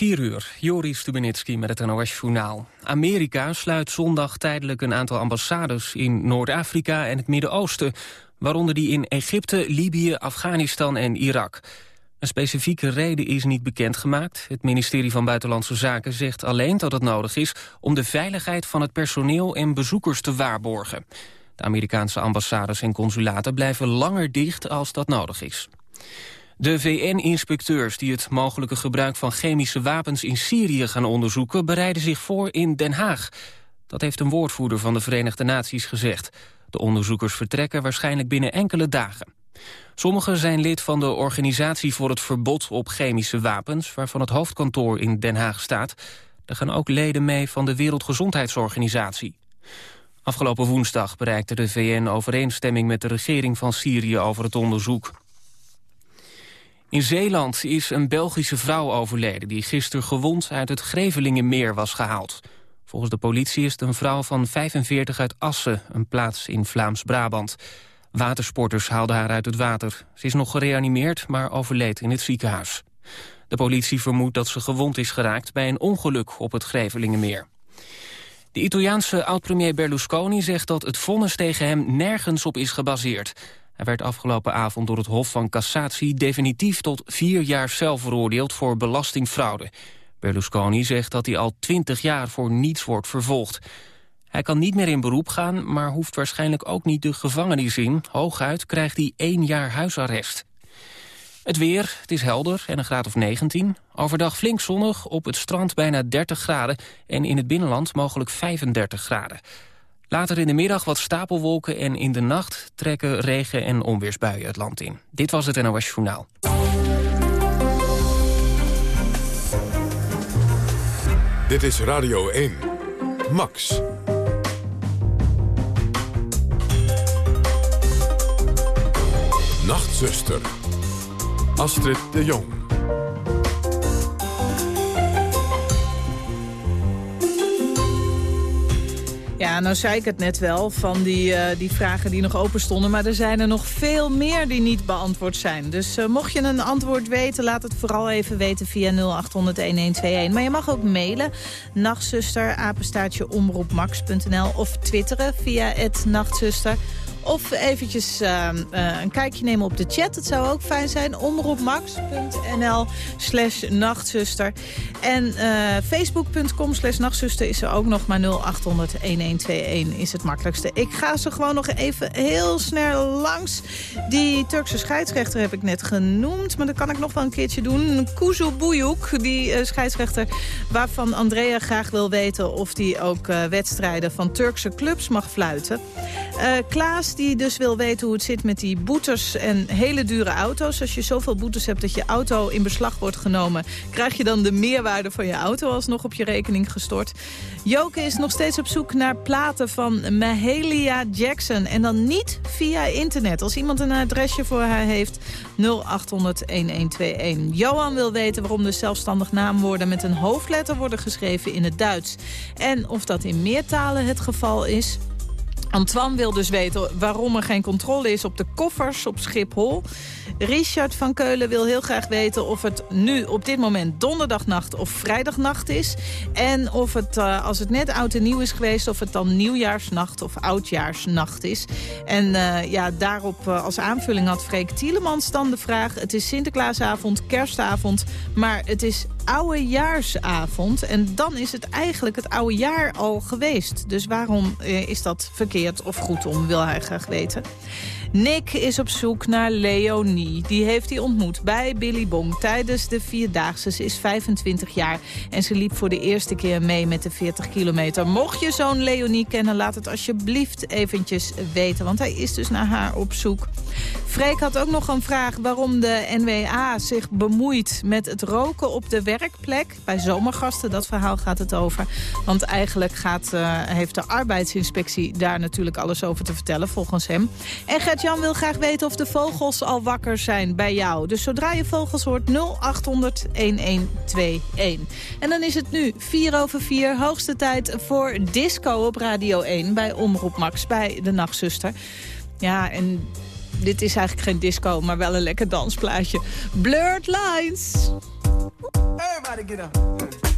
4 uur, Joris Stubenitski met het NOS-journaal. Amerika sluit zondag tijdelijk een aantal ambassades in Noord-Afrika en het Midden-Oosten... waaronder die in Egypte, Libië, Afghanistan en Irak. Een specifieke reden is niet bekendgemaakt. Het ministerie van Buitenlandse Zaken zegt alleen dat het nodig is... om de veiligheid van het personeel en bezoekers te waarborgen. De Amerikaanse ambassades en consulaten blijven langer dicht als dat nodig is. De VN-inspecteurs die het mogelijke gebruik van chemische wapens in Syrië gaan onderzoeken... bereiden zich voor in Den Haag. Dat heeft een woordvoerder van de Verenigde Naties gezegd. De onderzoekers vertrekken waarschijnlijk binnen enkele dagen. Sommigen zijn lid van de Organisatie voor het Verbod op Chemische Wapens... waarvan het hoofdkantoor in Den Haag staat. Er gaan ook leden mee van de Wereldgezondheidsorganisatie. Afgelopen woensdag bereikte de VN overeenstemming met de regering van Syrië over het onderzoek. In Zeeland is een Belgische vrouw overleden... die gisteren gewond uit het Grevelingenmeer was gehaald. Volgens de politie is het een vrouw van 45 uit Assen... een plaats in Vlaams-Brabant. Watersporters haalden haar uit het water. Ze is nog gereanimeerd, maar overleed in het ziekenhuis. De politie vermoedt dat ze gewond is geraakt... bij een ongeluk op het Grevelingenmeer. De Italiaanse oud-premier Berlusconi zegt dat het vonnis tegen hem nergens op is gebaseerd. Hij werd afgelopen avond door het Hof van Cassatie definitief tot vier jaar cel veroordeeld voor belastingfraude. Berlusconi zegt dat hij al twintig jaar voor niets wordt vervolgd. Hij kan niet meer in beroep gaan, maar hoeft waarschijnlijk ook niet de gevangenis in. Hooguit krijgt hij één jaar huisarrest. Het weer, het is helder en een graad of 19. Overdag flink zonnig, op het strand bijna 30 graden... en in het binnenland mogelijk 35 graden. Later in de middag wat stapelwolken en in de nacht trekken regen- en onweersbuien het land in. Dit was het NOS Journaal. Dit is Radio 1. Max. Nachtzuster. Astrid de Jong. Ja, nou zei ik het net wel, van die, uh, die vragen die nog open stonden. Maar er zijn er nog veel meer die niet beantwoord zijn. Dus uh, mocht je een antwoord weten, laat het vooral even weten via 0800-1121. Maar je mag ook mailen, nachtzuster, of twitteren via het nachtzuster... Of eventjes uh, uh, een kijkje nemen op de chat. Het zou ook fijn zijn. Omroepmax.nl slash nachtzuster. En uh, facebook.com slash nachtzuster is er ook nog maar 0800-1121 is het makkelijkste. Ik ga ze gewoon nog even heel snel langs. Die Turkse scheidsrechter heb ik net genoemd. Maar dat kan ik nog wel een keertje doen. Kuzu Buyuk, die scheidsrechter waarvan Andrea graag wil weten... of die ook wedstrijden van Turkse clubs mag fluiten. Klaas die dus wil weten hoe het zit met die boetes en hele dure auto's. Als je zoveel boetes hebt dat je auto in beslag wordt genomen... krijg je dan de meerwaarde van je auto alsnog op je rekening gestort. Joke is nog steeds op zoek naar platen van Mahalia Jackson. En dan niet via internet. Als iemand een adresje voor haar heeft, 0800-1121. Johan wil weten waarom de zelfstandig naamwoorden met een hoofdletter worden geschreven in het Duits. En of dat in meertalen het geval is. Antoine wil dus weten waarom er geen controle is op de koffers op Schiphol. Richard van Keulen wil heel graag weten of het nu op dit moment donderdagnacht of vrijdagnacht is. En of het, uh, als het net oud en nieuw is geweest, of het dan nieuwjaarsnacht of oudjaarsnacht is. En uh, ja, daarop uh, als aanvulling had Freek Tielemans dan de vraag... het is Sinterklaasavond, kerstavond, maar het is oudejaarsavond. En dan is het eigenlijk het oude jaar al geweest. Dus waarom is dat verkeerd of goed om, wil hij graag weten. Nick is op zoek naar Leonie. Die heeft hij ontmoet bij Billy Bong tijdens de Vierdaagse. Ze is 25 jaar en ze liep voor de eerste keer mee met de 40 kilometer. Mocht je zo'n Leonie kennen, laat het alsjeblieft eventjes weten. Want hij is dus naar haar op zoek. Freek had ook nog een vraag waarom de NWA zich bemoeit met het roken op de werkplek. Bij zomergasten, dat verhaal gaat het over. Want eigenlijk gaat, uh, heeft de arbeidsinspectie daar natuurlijk alles over te vertellen volgens hem. En Jan wil graag weten of de vogels al wakker zijn bij jou. Dus zodra je vogels hoort 0800-1121. En dan is het nu 4 over 4, hoogste tijd voor Disco op Radio 1... bij Omroep Max, bij de Nachtzuster. Ja, en dit is eigenlijk geen disco, maar wel een lekker dansplaatje. Blurred Lines. Everybody get up.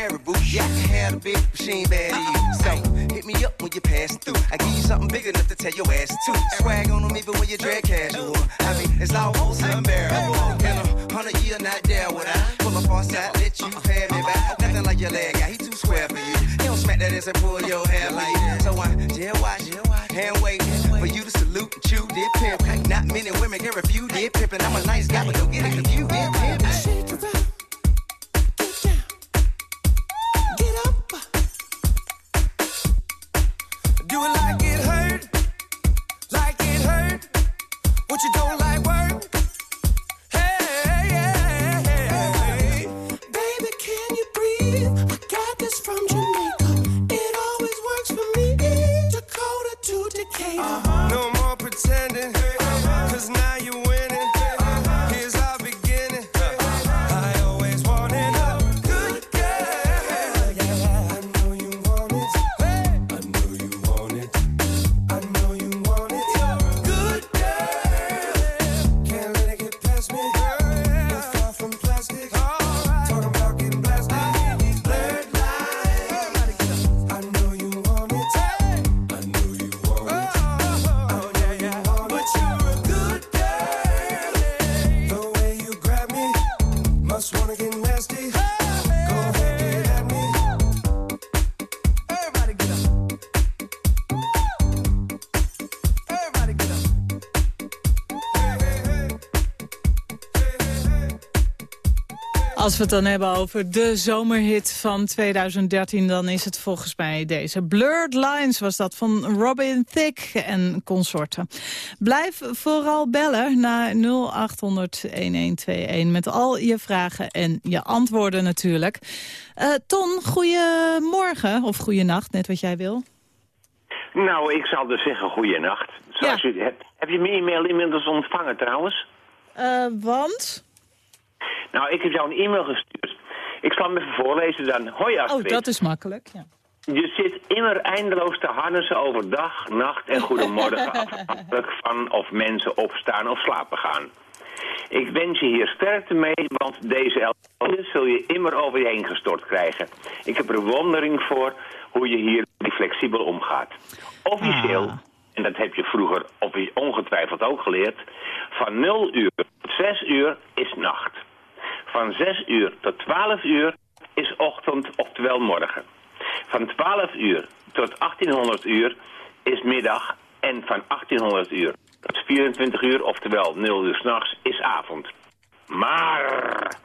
Yeah, I can have a bitch, machine bad at you. So hit me up when you pass through. I give you something big enough to tell your ass to. Swag on them even when you drag casual. I mean, it's almost unbearable. In a hundred year, not there would I pull up on side, let you pay me back. Nothing like your leg he too square for you. He don't smack that ass and pull your hair like. So I jail watch, hand wait for you to salute and chew, did pimp. Not many women can refuse, did pimp. And I'm a nice guy, but don't get it confused, did pimp. what you don't Als we het dan hebben over de zomerhit van 2013... dan is het volgens mij deze. Blurred Lines was dat van Robin Thicke en consorten. Blijf vooral bellen naar 0800-1121... met al je vragen en je antwoorden natuurlijk. Uh, Ton, goedemorgen of goeienacht, net wat jij wil. Nou, ik zal dus zeggen goeienacht. Zoals ja. je, heb, je mijn e-mail inmiddels ontvangen trouwens? Eh, want... Nou, ik heb jou een e-mail gestuurd. Ik zal hem even voorlezen dan. Hoi oh, Astrid. Oh, dat is makkelijk, ja. Je zit immer eindeloos te harnissen over dag, nacht en goedemorgen... afhankelijk van of mensen opstaan of slapen gaan. Ik wens je hier sterkte mee, want deze ellende zul je immer over je heen gestort krijgen. Ik heb er wondering voor hoe je hier flexibel omgaat. Officieel, ah. en dat heb je vroeger ongetwijfeld ook geleerd... van 0 uur tot 6 uur is nacht. Van 6 uur tot 12 uur is ochtend, oftewel morgen. Van 12 uur tot 1800 uur is middag en van 1800 uur tot 24 uur, oftewel 0 uur s'nachts, is avond. Maar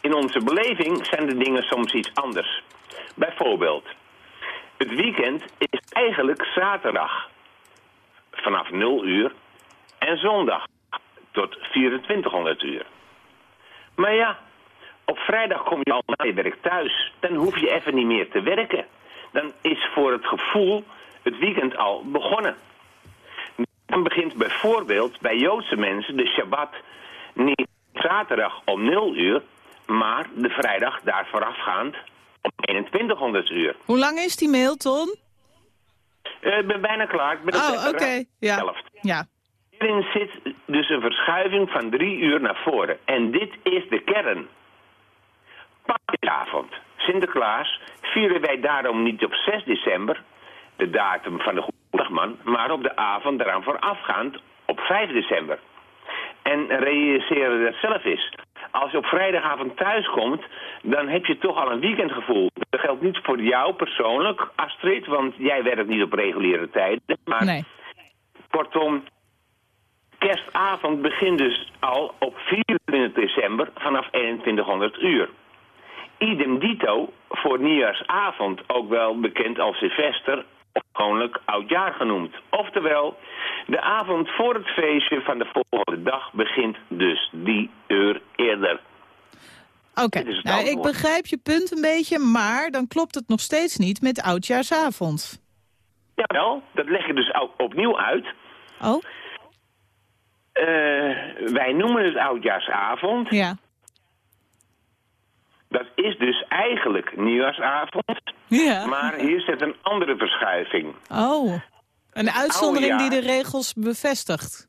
in onze beleving zijn de dingen soms iets anders. Bijvoorbeeld, het weekend is eigenlijk zaterdag vanaf 0 uur en zondag tot 2400 uur. Maar ja, op vrijdag kom je al na je werk thuis. Dan hoef je even niet meer te werken. Dan is voor het gevoel het weekend al begonnen. Dan begint bijvoorbeeld bij Joodse mensen de Shabbat niet zaterdag om 0 uur, maar de vrijdag daar voorafgaand om 2100 uur. Hoe lang is die mail, Ton? Eh, Ik ben bijna klaar. Ik ben op Oh, oké. Ja. helft. Ja. Hierin zit dus een verschuiving van drie uur naar voren. En dit is de kern. Paasavond, Sinterklaas, vieren wij daarom niet op 6 december, de datum van de Goedemorgen, maar op de avond daaraan voorafgaand op 5 december. En realiseren dat zelf is. Als je op vrijdagavond thuis komt, dan heb je toch al een weekendgevoel. Dat geldt niet voor jou persoonlijk, Astrid, want jij werkt niet op reguliere tijden. Maar Nee. Kortom, kerstavond begint dus al op 24 december vanaf 2100 uur. Idem dito voor nieuwjaarsavond, ook wel bekend als Sylvester, of gewoonlijk oudjaar genoemd. Oftewel, de avond voor het feestje van de volgende dag begint dus die uur eerder. Oké, nou, ik begrijp je punt een beetje, maar dan klopt het nog steeds niet met oudjaarsavond. Jawel, dat leg je dus opnieuw uit. Oh, wij noemen het oudjaarsavond. ja. Dat is dus eigenlijk nieuwjaarsavond. Ja. Maar hier zit een andere verschuiving. Oh, een uitzondering die de regels bevestigt.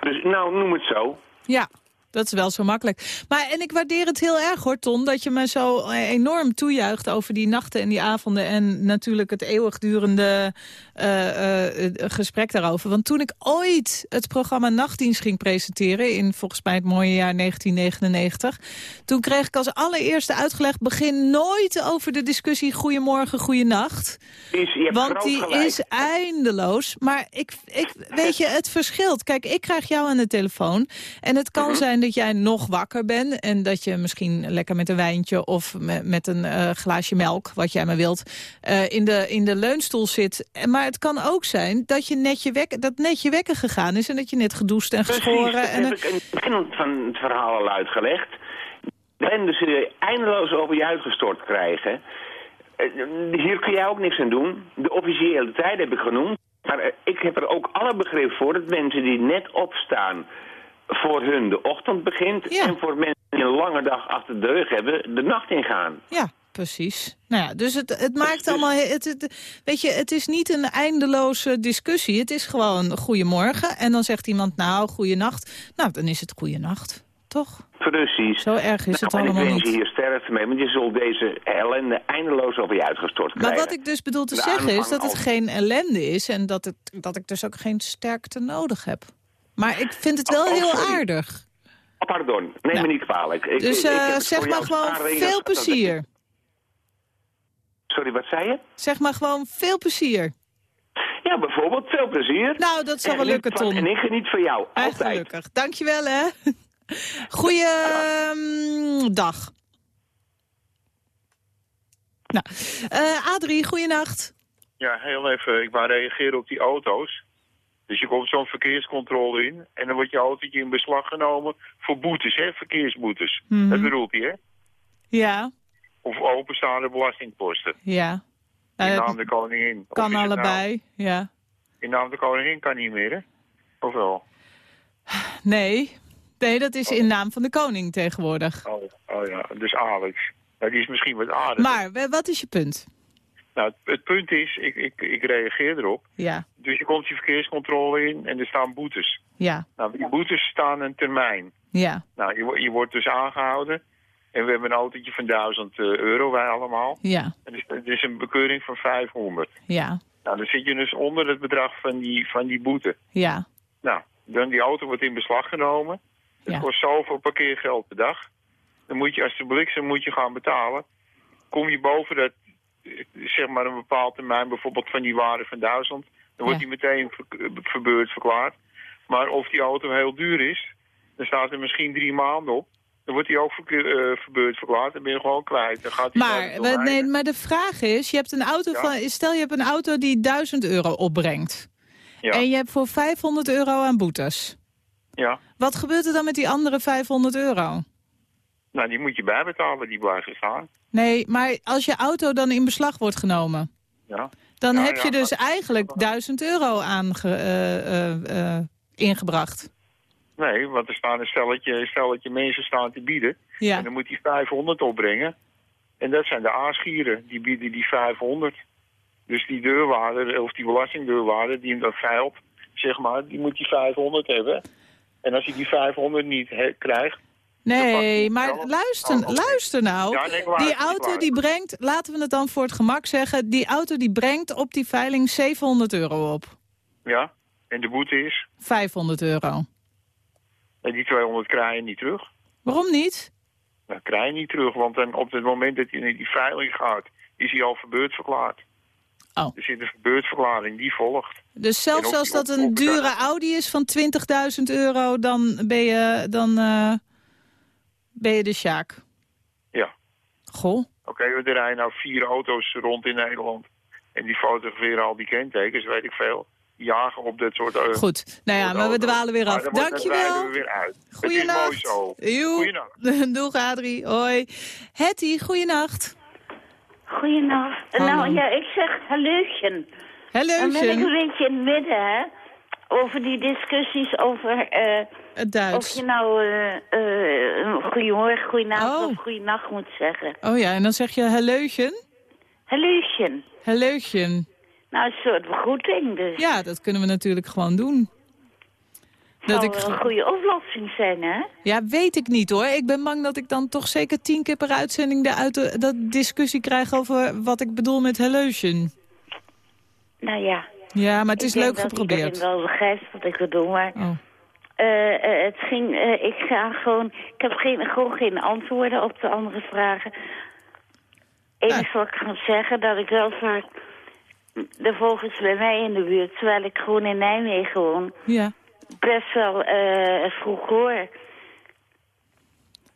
Dus nou, noem het zo. Ja, dat is wel zo makkelijk. Maar en ik waardeer het heel erg hoor, Ton, dat je me zo enorm toejuicht over die nachten en die avonden en natuurlijk het eeuwigdurende eh, eh, gesprek daarover. Want toen ik ooit het programma Nachtdienst ging presenteren in volgens mij het mooie jaar 1999, toen kreeg ik als allereerste uitgelegd begin nooit over de discussie Goedemorgen, Goeienacht. Hebt Want die gelijk. is eindeloos. Maar ik, ik, weet je, het verschilt. Kijk, ik krijg jou aan de telefoon. En het Mhm. kan zijn dat jij nog wakker bent. En dat je misschien lekker met een wijntje of met, met een eh, glaasje melk, wat jij maar wilt, eh, in, de, in de leunstoel zit. Maar het kan ook zijn dat je net je, wek, dat net je wekker gegaan is. En dat je net gedoucht en Precies, geschoren. dat En, heb ik in het begin van het verhaal al uitgelegd. En dus eh, eindeloos over je uitgestort krijgen. Hier kun jij ook niks aan doen. De officiële tijd heb ik genoemd. Maar ik heb er ook alle begrip voor dat mensen die net opstaan... voor hun de ochtend begint... Ja. en voor mensen die een lange dag achter de rug hebben... de nacht ingaan. Ja, precies. Nou ja, dus het, het maakt allemaal... Het, het, weet je, het is niet een eindeloze discussie. Het is gewoon goedemorgen. En dan zegt iemand, nou, goeienacht. Nou, dan is het goeienacht. Toch? Precies. Zo erg is het Nou, en ik allemaal wens je niet. hier sterkte mee, want je zult deze ellende eindeloos over je uitgestort Maar krijgen. wat ik dus bedoel te De zeggen is dat het geen ellende is... en dat, het, dat ik dus ook geen sterkte nodig heb. Maar ik vind het wel Oh, heel sorry. aardig. Oh, pardon, neem Nou. me niet kwalijk. Ik, Dus ik- ik eh, zeg maar gewoon veel plezier. Sorry, wat zei je? Zeg maar gewoon veel plezier. Ja, bijvoorbeeld, veel plezier. Nou, dat zal En wel lukken, van- Ton. En ik geniet van jou, altijd. gelukkig. Dankjewel, hè. Goeie ehm, dag. Nou, eh, Adrie, goeienacht. Ja, heel even. Ik wou reageren op die auto's. Dus je komt zo'n verkeerscontrole in en dan wordt je autootje in beslag genomen voor boetes, hè, verkeersboetes. Mhm. Dat bedoelt hij, hè? Ja, Of openstaande belastingposten. ja. In Eh, naam de koningin. Kan het nou- allebei, ja. in naam de koningin kan niet meer, hè? Of wel? Nee, nee, dat is in naam van de koning tegenwoordig. Oh, oh ja, dus Alex. Nou, die is misschien wat aardig. Maar, wa- wat is je punt? Nou, het, punt is, ik, ik, ik reageer erop. Ja, Dus je komt die verkeerscontrole in en er staan boetes. ja, Nou, die boetes staan een termijn. Ja, Nou, je, je wordt dus aangehouden. En we hebben een autootje van 1000 euro, wij allemaal. ja, En dus, het is een bekeuring van 500. ja, Nou, dan zit je dus onder het bedrag van die, van die boete. ja. Nou, dan die auto wordt in beslag genomen. Het Ja. kost zoveel parkeergeld per dag. Dan moet je, als de bliksem moet je gaan betalen. Kom je boven dat, eh, zeg maar een bepaald termijn, bijvoorbeeld van die waarde van 1000, dan wordt Ja. die meteen ver, verbeurd verklaard. Maar of die auto heel duur is, dan staat er misschien drie maanden op. Dan wordt die ook eh, verbeurd verklaard. Dan ben je gewoon kwijt. Dan gaat die Maar, nee, maar de vraag is, je hebt een auto Ja. van, stel je hebt een auto die 1000 euro opbrengt. Ja. En je hebt voor 500 euro aan boetes. ja. Wat gebeurt er dan met die andere 500 euro? Nou, die moet je bijbetalen, die blijven staan. Nee, maar als je auto dan in beslag wordt genomen... Ja. dan Ja, heb ja, je dus eigenlijk 1000 euro aange, eh, eh, eh, ingebracht. Nee, want er staan een stelletje, een stelletje mensen staan te bieden. Ja, En dan moet hij 500 opbrengen. En dat zijn de aasgieren, die bieden die 500. Dus die deurwaarder, of die belastingdeurwaarder die hem dat veilt, zeg maar, die moet die 500 hebben. En als hij die 500 niet krijgt... nee, je maar luister, luister nou. Ja, nee, Die auto die brengt, laten we het dan voor het gemak zeggen... die auto die brengt op die veiling 700 euro op. Ja, en de boete is, 500 euro. en die 200 krijg je niet terug. Waarom niet? Dat krijg je niet terug, want dan op het moment dat hij in die veiling gaat, is hij al verbeurd verklaard. Oh. Er zit een verbeurdverklaring, die volgt. Dus zelfs als dat een dure Audi is van 20.000 euro... dan ben je, dan, eh, ben je de Sjaak. Ja. Goh. Oké, er rijden nou vier auto's rond in Nederland. En die fotograferen al die kentekens, weet ik veel. Jagen op dit soort... eh, Goed. Nou ja, maar we dwalen weer Maar af. Dankjewel. we weer uit. Het is Goeienacht. mooi zo. Joe. Goeienacht. Doeg Adrie. Hoi. Hetty, goeienacht. Goeienacht. Hallo. Nou ja, ik zeg halleutje. Dan ben ik een beetje in het midden, hè. Over die discussies over eh, Het of Duits. je nou eh eh goedemorgen, goedenavond Oh. of goedenacht moet zeggen. Oh ja, en dan zeg je halleutje. Halleutje. Halleutje. Nou, een soort begroeting dus. Ja, dat kunnen we natuurlijk gewoon doen. Dat Zou ik een goede oplossing zijn, hè? Ja, weet ik niet hoor. Ik ben bang dat ik dan toch zeker tien keer per uitzending de, uit dat discussie krijg over wat ik bedoel met halleutje. Nou ja. Ja, maar het is ik denk leuk dat geprobeerd. wel begrijpt wat ik bedoel, maar... Oh. eh, eh, het ging, eh, ik ga gewoon, ik heb geen, gewoon geen antwoorden op de andere vragen. Enige wat ik kan zeggen, dat ik wel voor de vogels bij mij in de buurt, terwijl ik gewoon in Nijmegen woon, Ja. best wel vroeg hoor.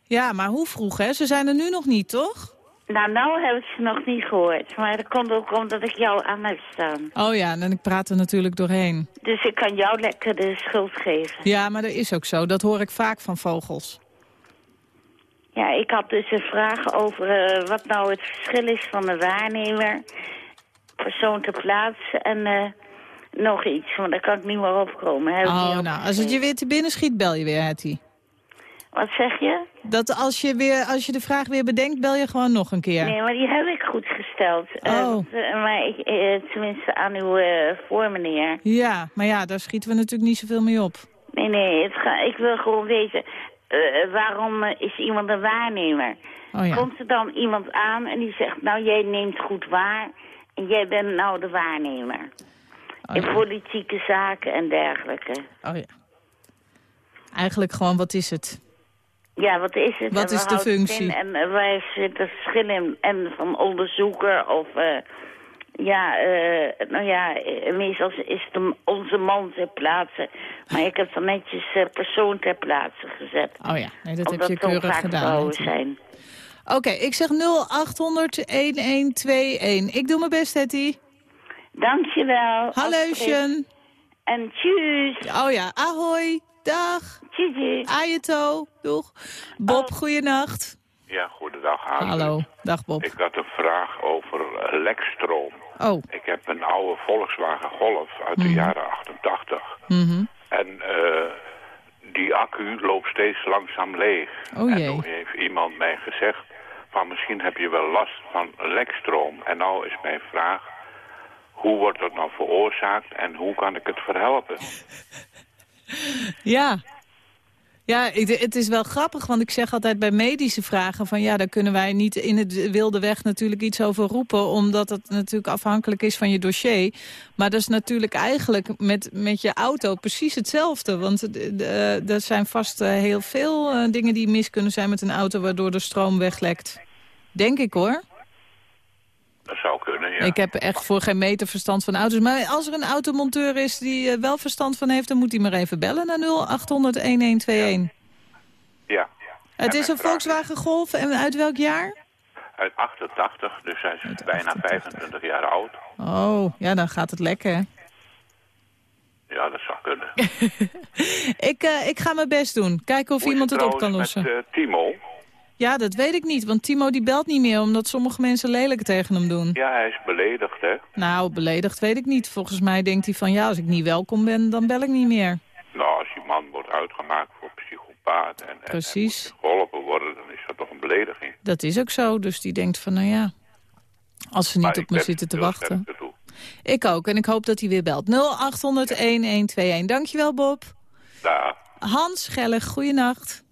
ja, maar hoe vroeg hè? Ze zijn er nu nog niet, toch? Nou, nou heb ik ze nog niet gehoord, maar dat komt ook omdat ik jou aan heb staan. Oh ja, en ik praat er natuurlijk doorheen. Dus ik kan jou lekker de schuld geven. Ja, maar dat is ook zo. Dat hoor ik vaak van vogels. Ja, ik had dus een vraag over eh, wat nou het verschil is van de waarnemer, persoon ter plaatse en eh, nog iets, maar daar kan ik niet meer opkomen. Niet Oh, nou, als het je weer te binnen schiet, bel je weer, Hetty. Wat zeg je? Dat als je, weer, als je de vraag weer bedenkt, bel je gewoon nog een keer. Nee, maar die heb ik goed gesteld. Eh, Oh. eh, maar ik, eh, tenminste aan uw eh voormeneer. Ja, maar ja, daar schieten we natuurlijk niet zoveel mee op. Nee, nee, het ga, ik wil gewoon weten, waarom is iemand een waarnemer? Oh ja. Komt er dan iemand aan en die zegt, nou jij neemt goed waar en jij bent nou de waarnemer. Oh In ja. politieke zaken en dergelijke. Oh ja. Eigenlijk gewoon, wat is het? Ja, wat is het? Wat is de functie? En waar zit het verschil in? En van onderzoeker of... Uh, ja, uh, nou ja, meestal is het onze man ter plaatse. Maar ik heb dan netjes uh, persoon ter plaatse gezet. Oh ja, nee, dat Omdat heb je keurig gedaan. zijn. Oké, okay, ik zeg 0800-1121. Ik doe mijn best, Hetty. Dankjewel. Halleusjen. En tjus. Oh ja, ahoy. Dag. Ajeto. Doeg. Bob, oh. goeienacht. Ja, goedendag. Hartelijk. Hallo. Dag Bob. Ik had een vraag over uh, lekstroom. Oh. Ik heb een oude Volkswagen Golf uit Mhm. de mm. jaren 88. Mm -hmm. En uh, die accu loopt steeds langzaam leeg. Oh en toen heeft iemand mij gezegd van misschien heb je wel last van lekstroom. En nou is mijn vraag, hoe wordt dat nou veroorzaakt en hoe kan ik het verhelpen? Ja. Ja, het is wel grappig, want ik zeg altijd bij medische vragen... van ja, daar kunnen wij niet in het wilde weg natuurlijk iets over roepen... omdat het natuurlijk afhankelijk is van je dossier. Maar dat is natuurlijk eigenlijk met, met je auto precies hetzelfde. Want eh, er zijn vast eh, heel veel eh, dingen die mis kunnen zijn met een auto... waardoor de stroom weglekt. Denk ik hoor. Dat zou kunnen, ja. Ik heb echt voor geen meter verstand van auto's. Maar als er een automonteur is die er wel verstand van heeft... dan moet hij maar even bellen naar 0800-1121. Ja. Het En is een vraag Volkswagen Golf en uit welk jaar? Uit 88, dus hij is bijna 25 jaar oud. Oh, ja, dan gaat het lekker. Ja, dat zou kunnen. Ik, eh, ik ga mijn best doen. Kijken of Hoe iemand het op kan lossen. Met, eh, Timo. Ja, dat weet ik niet, want Timo die belt niet meer... omdat sommige mensen lelijk tegen hem doen. Ja, hij is beledigd, hè. Nou, beledigd weet ik niet. Volgens mij denkt hij van... ja, als ik niet welkom ben, dan bel ik niet meer. Nou, als die man wordt uitgemaakt voor psychopaat en, en, en Precies. moet geholpen worden, dan is dat toch een belediging. Dat is ook zo, dus die denkt van, nou ja... als ze niet Maar op me zitten te wachten. Ik ook, en ik hoop dat hij weer belt. 0800-1121. Dankjewel, Bob. Daar. Hans Gellig, goeienacht.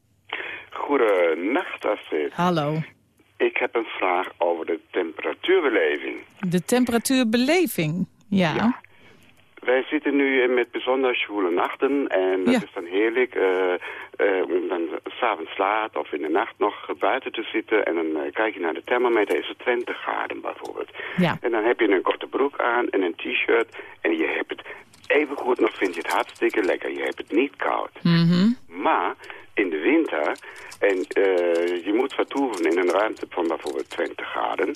Goedenacht, Astrid. Hallo. Ik heb een vraag over de temperatuurbeleving. De temperatuurbeleving. Ja. Wij zitten nu met bijzonder zwoele nachten en dat Ja. is dan heerlijk eh, eh, om dan s'avonds laat of in de nacht nog buiten te zitten en dan eh, kijk je naar de thermometer, is het 20 graden bijvoorbeeld. Ja. En dan heb je een korte broek aan en een t-shirt en je hebt het even goed nog, vind je het hartstikke lekker. Je hebt het niet koud. Mhm. Maar in de winter, en eh, je moet vertoeven in een ruimte van bijvoorbeeld 20 graden,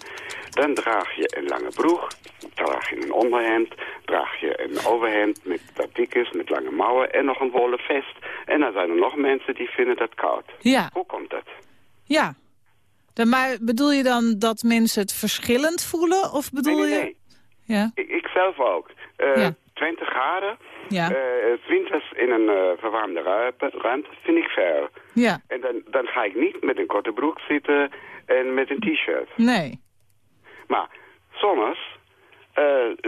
dan draag je een lange broek, draag je een onderhemd, draag je een overhemd met dat dik is, met lange mouwen en nog een wollen vest. En dan zijn er nog mensen die vinden dat koud. Ja. Hoe komt dat? Ja. Dan, maar bedoel je dan dat mensen het verschillend voelen? Of bedoel nee, nee, je... nee. Ja. Ik, ik zelf ook. Eh, Ja. 20 graden, Ja. eh, winters in een eh, verwarmde ruimte, ruimte vind ik ver. Ja. En dan, dan ga ik niet met een korte broek zitten en met een t-shirt. Nee. Maar zomers eh,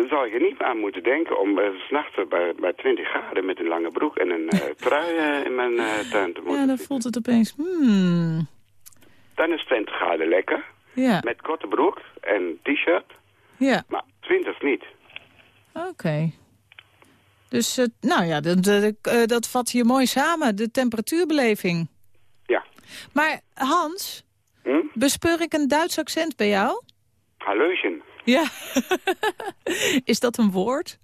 zou je er niet aan moeten denken om uh, s'nachts bij, bij 20 graden met een lange broek en een eh, trui eh, in mijn eh, tuin te moeten Ja, dan voelt het opeens... Hmm. Dan is 20 graden lekker, Ja. met korte broek en t-shirt, Ja. maar 20 niet. Oké. Dus, eh, nou ja, dat, dat, eh, dat vat je mooi samen. De temperatuurbeleving. Ja. Maar Hans, Hm? bespeur ik een Duits accent bij jou? Halleutjen. Ja. Is dat een woord?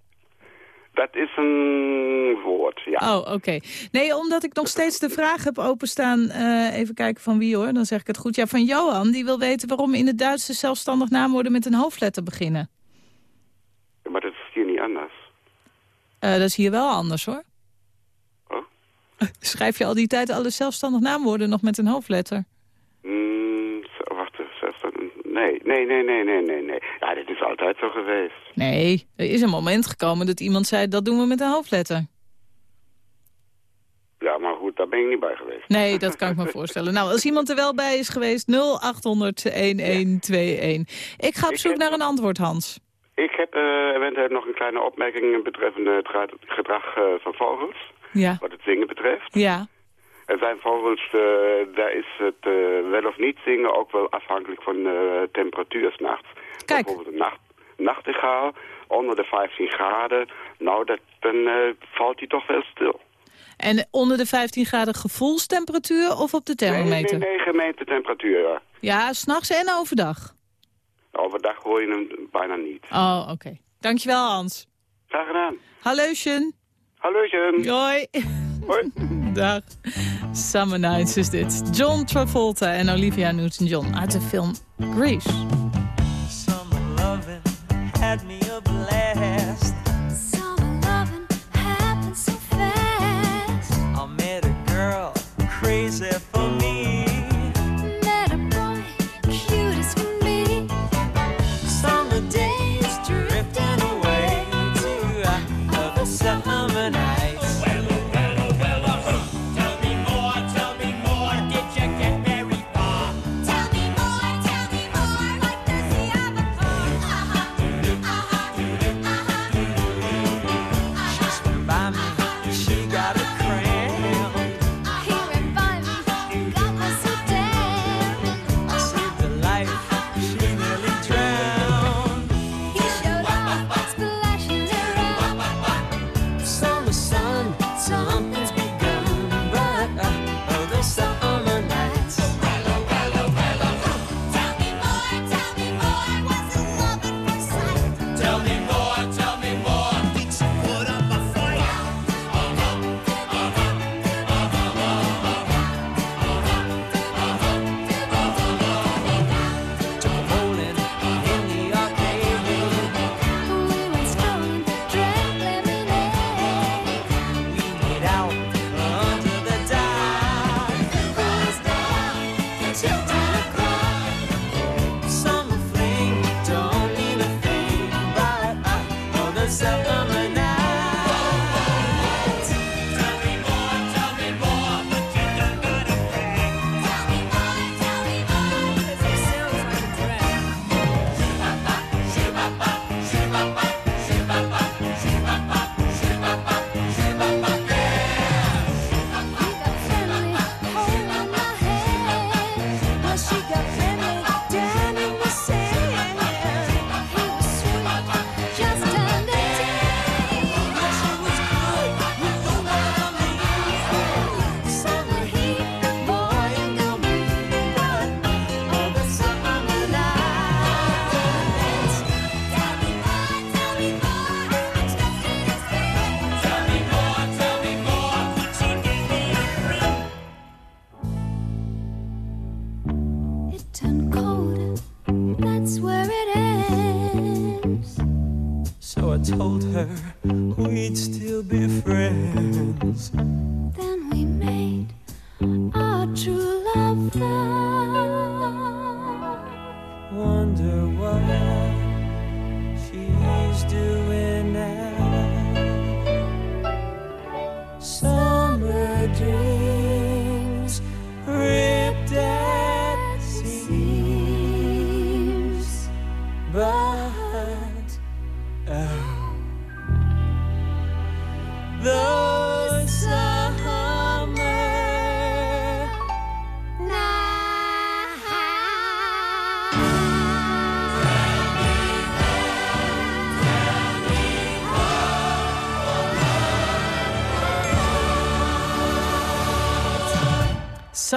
Dat is een woord, ja. Oh, oké. Nee, omdat ik nog steeds de vraag heb openstaan... eh, even kijken van wie hoor, dan zeg ik het goed. Ja, van Johan, die wil weten waarom in het Duits de zelfstandig naamwoorden met een hoofdletter beginnen. Maar dat is hier niet anders. Eh, dat is hier wel anders hoor. Oh? Schrijf je al die tijd alle zelfstandig naamwoorden nog met een hoofdletter? Mm, wacht. Nee, nee, nee, nee, nee, nee, nee. Ja, dit is altijd zo geweest. Nee, er is een moment gekomen dat iemand zei... dat doen we met een hoofdletter. Ja, maar goed, daar ben ik niet bij geweest. Nee, dat kan ik me voorstellen. Nou, als iemand er wel bij is geweest, 0800-1121. Ik ga op zoek naar een antwoord, Hans. Ik heb eventueel nog een kleine opmerking betreffende het ra- gedrag eh, van vogels. Ja, Wat het zingen betreft. ja, Er zijn vogels, daar is het wel of niet zingen ook wel afhankelijk van de temperatuur s'nachts. Kijk. Bijvoorbeeld een nacht, nachtegaal onder de 15 graden. Nou, dat, dan valt hij toch wel stil. En onder de 15 graden gevoelstemperatuur of op de Nee, thermometer? nee, nee, gemeentetemperatuur, ja. Ja, s'nachts en overdag. Overdag hoor je hem bijna niet. Oh, oké. Dankjewel, Hans. Graag gedaan. Hallootje. Hallootje. Hoi. Hoi. Dag. Summer Nights is dit. John Travolta en Olivia Newton-John uit de film Grease. Summer loving had me a blast.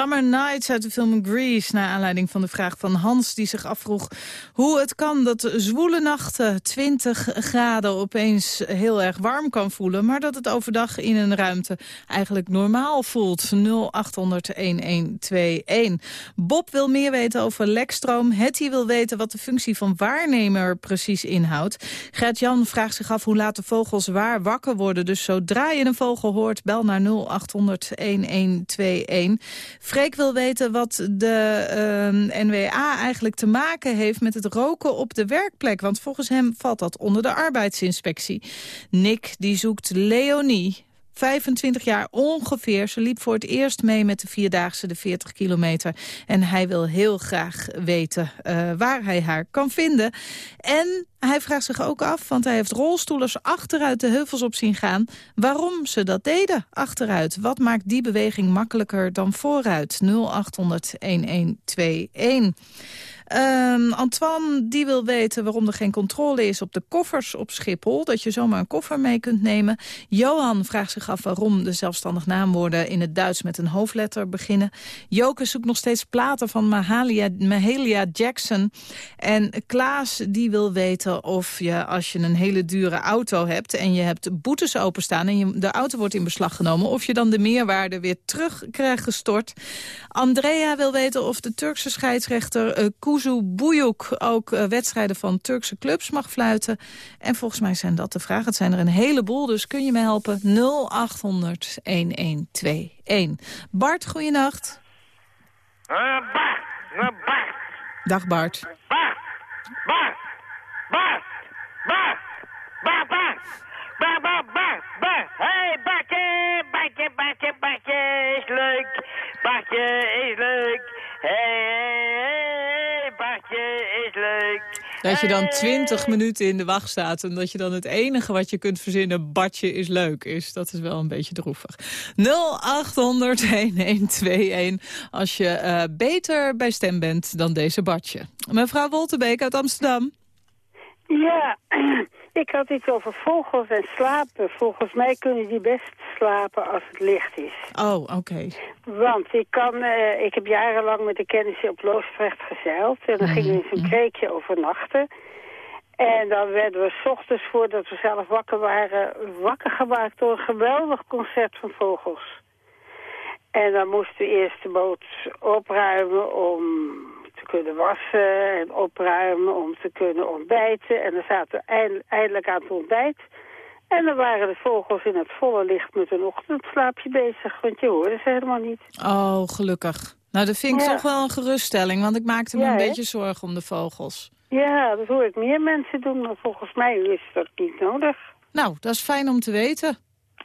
Summer Nights uit de film Grease... naar aanleiding van de vraag van Hans die zich afvroeg... hoe het kan dat zwoele nachten 20 graden opeens heel erg warm kan voelen... maar dat het overdag in een ruimte eigenlijk normaal voelt. 0800-1121. Bob wil meer weten over lekstroom. Hetty wil weten wat de functie van waarnemer precies inhoudt. Gert-Jan vraagt zich af hoe laat de vogels waar wakker worden. Dus zodra je een vogel hoort, bel naar 0800-1121. Freek wil weten wat de ehm, NWA eigenlijk te maken heeft met het roken op de werkplek. Want volgens hem valt dat onder de arbeidsinspectie. Nick die zoekt Leonie. 25 jaar ongeveer. Ze liep voor het eerst mee met de Vierdaagse, de 40 kilometer. En hij wil heel graag weten eh, waar hij haar kan vinden. En hij vraagt zich ook af, want hij heeft rolstoelers achteruit de heuvels op zien gaan... waarom ze dat deden achteruit. Wat maakt die beweging makkelijker dan vooruit? 0800-1121. Ehm, Antoine die wil weten waarom er geen controle is op de koffers op Schiphol. Dat je zomaar een koffer mee kunt nemen. Johan vraagt zich af waarom de zelfstandig naamwoorden in het Duits met een hoofdletter beginnen. Joke zoekt nog steeds platen van Mahalia, Mahalia Jackson. En Klaas die wil weten of je als je een hele dure auto hebt... en je hebt boetes openstaan en je, de auto wordt in beslag genomen... of je dan de meerwaarde weer terug krijgt gestort. Andrea wil weten of de Turkse scheidsrechter uh, Kuzu Bouyuk ook uh, wedstrijden van Turkse clubs mag fluiten. En volgens mij zijn dat de vragen. Het zijn er een heleboel, dus kun je me helpen? 0800 1121. Bart, goeienacht. Eh, Bart, eh, Bart. Dag Bart. Bart, Bart, Bart, Bart, Bart, Bart. Bart, Bart, Bart, Bart. Hey, Bartje, Bartje, Bartje, Bartje is leuk. Bartje is leuk. Hey, hey, hey is leuk. Dat je dan 20 minuten in de wacht staat... en dat je dan het enige wat je kunt verzinnen... Bartje is leuk is. Dat is wel een beetje droevig. 0800-1121 als je uh, beter bij stem bent dan deze Bartje. Mevrouw Wolterbeek uit Amsterdam. Ja, ik had iets over vogels en slapen. Volgens mij kunnen die best slapen als het licht is. Oh, oké. Okay. Want ik kan, uh, ik heb jarenlang met de kennissen op Loosdrecht gezeild. En dan gingen we in zo'n kreekje overnachten. En dan werden we 's ochtends voordat we zelf wakker waren... wakker gemaakt door een geweldig concert van vogels. En dan moesten we eerst de boot opruimen om kunnen wassen en opruimen om te kunnen ontbijten. En dan zaten we eind eindelijk aan het ontbijt. En dan waren de vogels in het volle licht met een ochtendslaapje bezig, want je hoorde ze helemaal niet. Oh, gelukkig. Nou, dat vind ik ja. toch wel een geruststelling, want ik maakte me ja, een he? beetje zorgen om de vogels. Ja, dat hoor ik meer mensen doen, maar volgens mij is dat niet nodig. Nou, dat is fijn om te weten.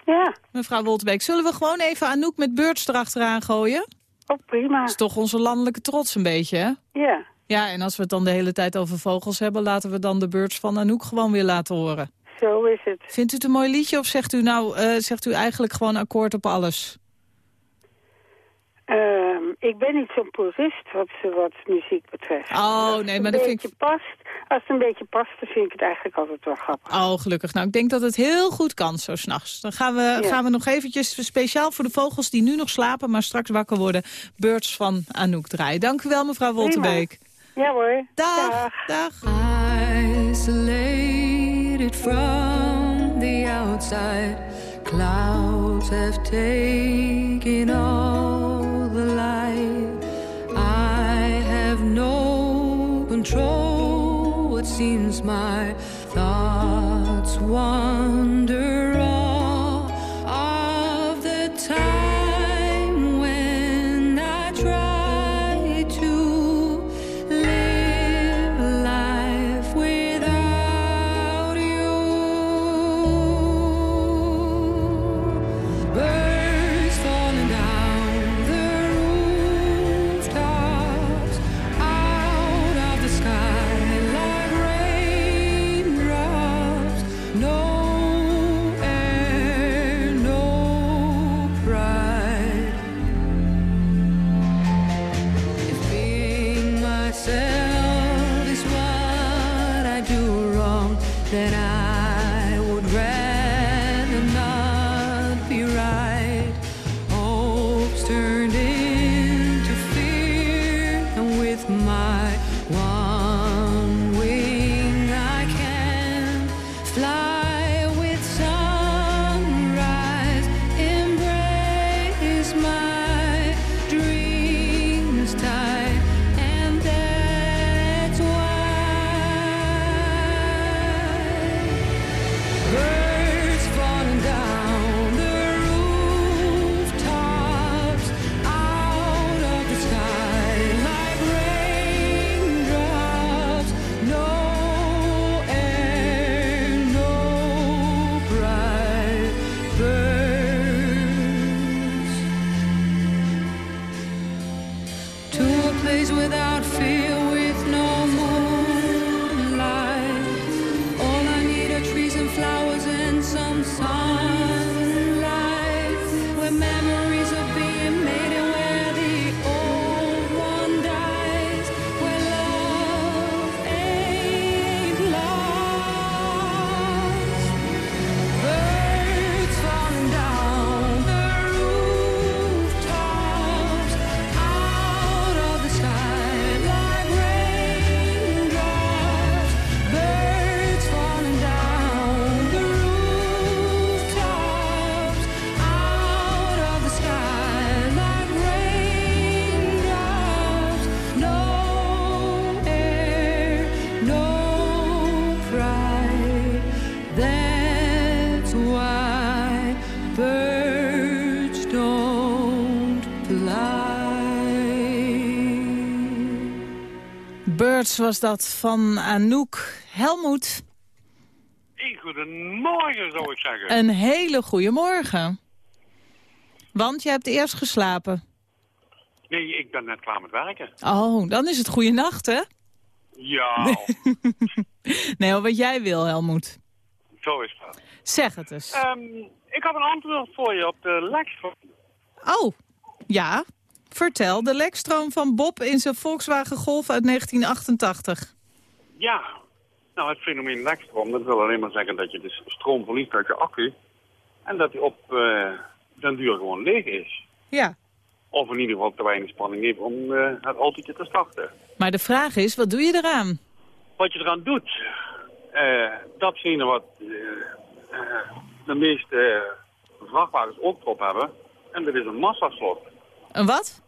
Ja. Mevrouw Wolterbeek, zullen we gewoon even Anouk met Beurts erachteraan gooien? Oh, prima. Dat is toch onze landelijke trots een beetje, hè? Ja. Ja, en als we het dan de hele tijd over vogels hebben... laten we dan de Beurts van Anouk gewoon weer laten horen. Zo is het. Vindt u het een mooi liedje of zegt u nou uh, zegt u eigenlijk gewoon akkoord op alles? Uh, ik ben niet zo'n purist wat, wat muziek betreft. Oh, nee, maar dat vind ik... Past, als het een beetje past, dan vind ik het eigenlijk altijd wel grappig. Oh, gelukkig. Nou, ik denk dat het heel goed kan zo s'nachts. Dan gaan we, ja. gaan we nog eventjes speciaal voor de vogels die nu nog slapen... maar straks wakker worden, Birds van Anouk draaien. Dank u wel, mevrouw Wolterbeek. Ja hoor. Dag. Dag. Dag. Isolated from the outside Clouds have taken all control. What's seems my thoughts wander Was dat van Anouk Helmoet. Hey, goedemorgen zou ik zeggen. Een hele goede morgen. Want je hebt eerst geslapen. Nee, ik ben net klaar met werken. Oh, dan is het goede nacht, hè? Ja, Nee, wat jij wil, Helmoet. zo is dat. Zeg het eens. Ehm, ik had een antwoord voor je op de Lextron. Oh, ja. Vertel, de lekstroom van Bob in zijn Volkswagen Golf uit 1988. Ja, nou het fenomeen Lextrom, dat wil alleen maar zeggen dat je dus stroom verliest uit je accu. En dat die op eh den duur gewoon leeg is. Ja. Of in ieder geval te weinig spanning heeft om eh, het autootje te starten. Maar de vraag is, wat doe je eraan? Wat je eraan doet, eh, datgene wat de meeste vrachtwagens ook erop hebben. En dat is een massaslot. Een wat?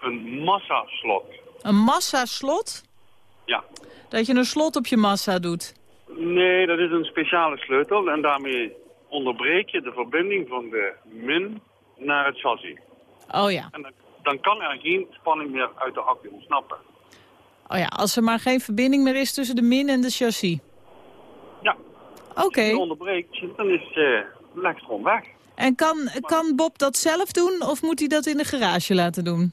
Een massaslot. Een massaslot? Ja. Dat je een slot op je massa doet. Nee, dat is een speciale sleutel en daarmee onderbreek je de verbinding van de min naar het chassis. Oh ja. En dan, dan kan er geen spanning meer uit de accu ontsnappen. Oh ja, als er maar geen verbinding meer is tussen de min en de chassis. Ja. Oké. Als je onderbreekt, dan is eh Lekstroom weg. En kan, kan Bob dat zelf doen of moet hij dat in de garage laten doen?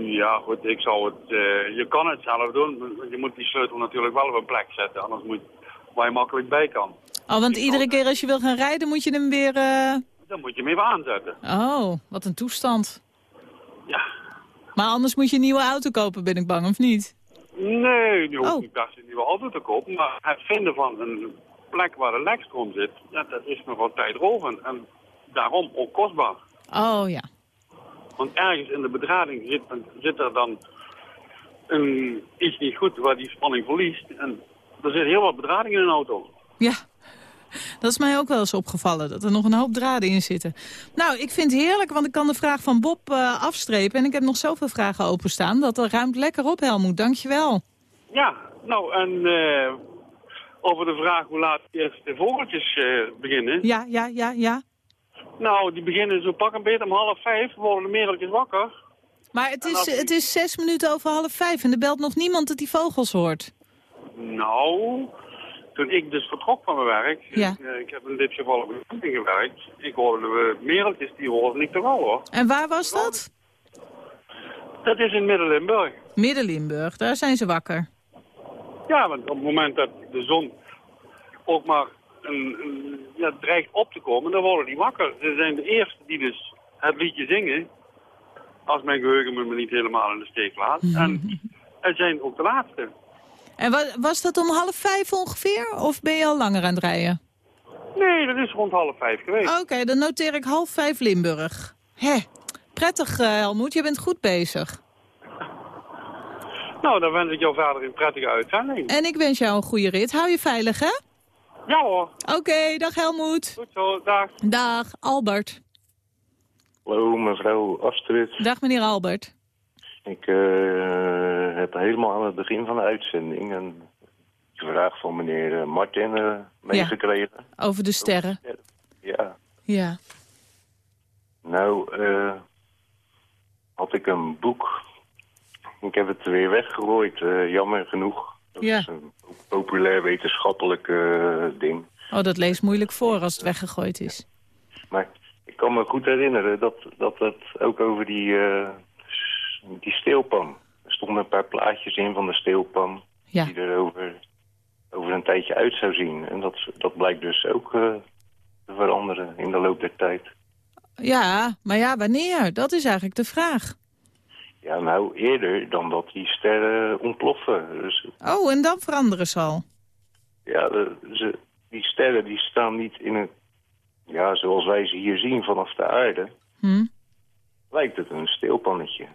Ja, goed, ik zou het... eh, je kan het zelf doen, maar je moet die sleutel natuurlijk wel op een plek zetten. Anders moet waar je makkelijk bij kan. Oh, want iedere keer als je wil gaan rijden moet je hem weer... eh, Dan moet je hem even aanzetten. Oh, wat een toestand. Ja. Maar anders moet je een nieuwe auto kopen, ben ik bang, of niet? Nee, je hoeft Oh. niet se een nieuwe auto te kopen. Maar het vinden van een plek waar de lekstroom zit, ja, dat is nogal tijdrovend. En daarom ook kostbaar. Oh ja. Want ergens in de bedrading zit, zit er dan een, iets niet goed waar die spanning verliest. En er zit heel wat bedrading in een auto. Ja, dat is mij ook wel eens opgevallen, dat er nog een hoop draden in zitten. Nou, ik vind het heerlijk, want ik kan de vraag van Bob eh, afstrepen. En ik heb nog zoveel vragen openstaan, dat er ruimt lekker op, Helmoet. Dank je wel. Ja, Nou, en eh, over de vraag hoe laat eerst de vogeltjes eh, beginnen. Ja, ja, ja, ja. Nou, die beginnen zo pak een beetje om half vijf, worden de mereltjes wakker. Maar het is, die- het is zes minuten over half vijf en er belt nog niemand dat die vogels hoort. Nou, toen ik dus vertrok van mijn werk, Ja. ik, eh, ik heb in dit geval op een gewerkt, ik hoorde de mereltjes, die hoorden niet toch al hoor. En waar was dat? Dat is in Midden-Limburg. Midden-Limburg, daar zijn ze wakker. Ja, want op het moment dat de zon ook maar een, een- ja, dreigt op te komen, dan worden die wakker. Ze zijn de eerste die dus het liedje zingen, als mijn geheugen me niet helemaal in de steek laat. En het zijn ook de laatste. En wa was dat om half vijf ongeveer? Of ben je al langer aan het rijden? Nee, dat is rond half vijf geweest. Oké, dan noteer ik half vijf Limburg. Hé, prettig eh, Helmoet, je bent goed bezig. Nou, dan wens ik jou verder een prettige uitzending. En ik wens jou een goede rit. Hou je veilig, hè? Ja hoor. Oké, dag Helmoet. Goed zo, dag. Dag, Albert. Hallo mevrouw Astrid. Dag meneer Albert. Ik eh, heb helemaal aan het begin van de uitzending een vraag van meneer eh, Martin eh, meegekregen. Over de sterren. Ja. Ja. Nou, eh, had ik een boek. Ik heb het weer weggegooid, jammer genoeg. Dat Ja. is een populair wetenschappelijk eh, ding. Oh, dat leest moeilijk voor als het weggegooid is. Maar ik kan me goed herinneren dat dat het ook over die, s- die steelpan. Er stonden een paar plaatjes in van de steelpan. Ja. Die er over, over een tijdje uit zou zien. En dat, dat blijkt dus ook eh, te veranderen in de loop der tijd. Ja, maar ja, wanneer? Dat is eigenlijk de vraag. Ja, nou eerder dan dat die sterren ontploffen. Dus Oh, en dan veranderen ze al. ja, ze, die sterren die staan niet in een... Ja, zoals wij ze hier zien vanaf de aarde, Hm? lijkt het een steelpannetje.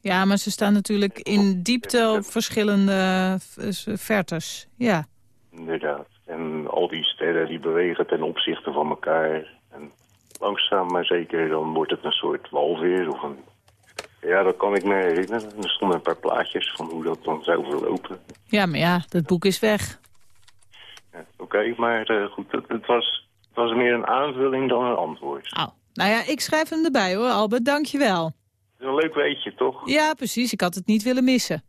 Ja, maar ze staan natuurlijk in diepte op verschillende eh, vertes. Ja. Inderdaad. En al die sterren die bewegen ten opzichte van elkaar. En langzaam maar zeker dan wordt het een soort walvis of een... Ja, dat kan ik me herinneren. Er stonden een paar plaatjes van hoe dat dan zou verlopen. Ja, maar ja, dat boek is weg. Ja, Oké, maar eh, goed, het, het was, het was meer een aanvulling dan een antwoord. Oh. Nou ja, ik schrijf hem erbij hoor, Albert. Dank je wel. Het is een leuk weetje, toch? Ja, precies. Ik had het niet willen missen.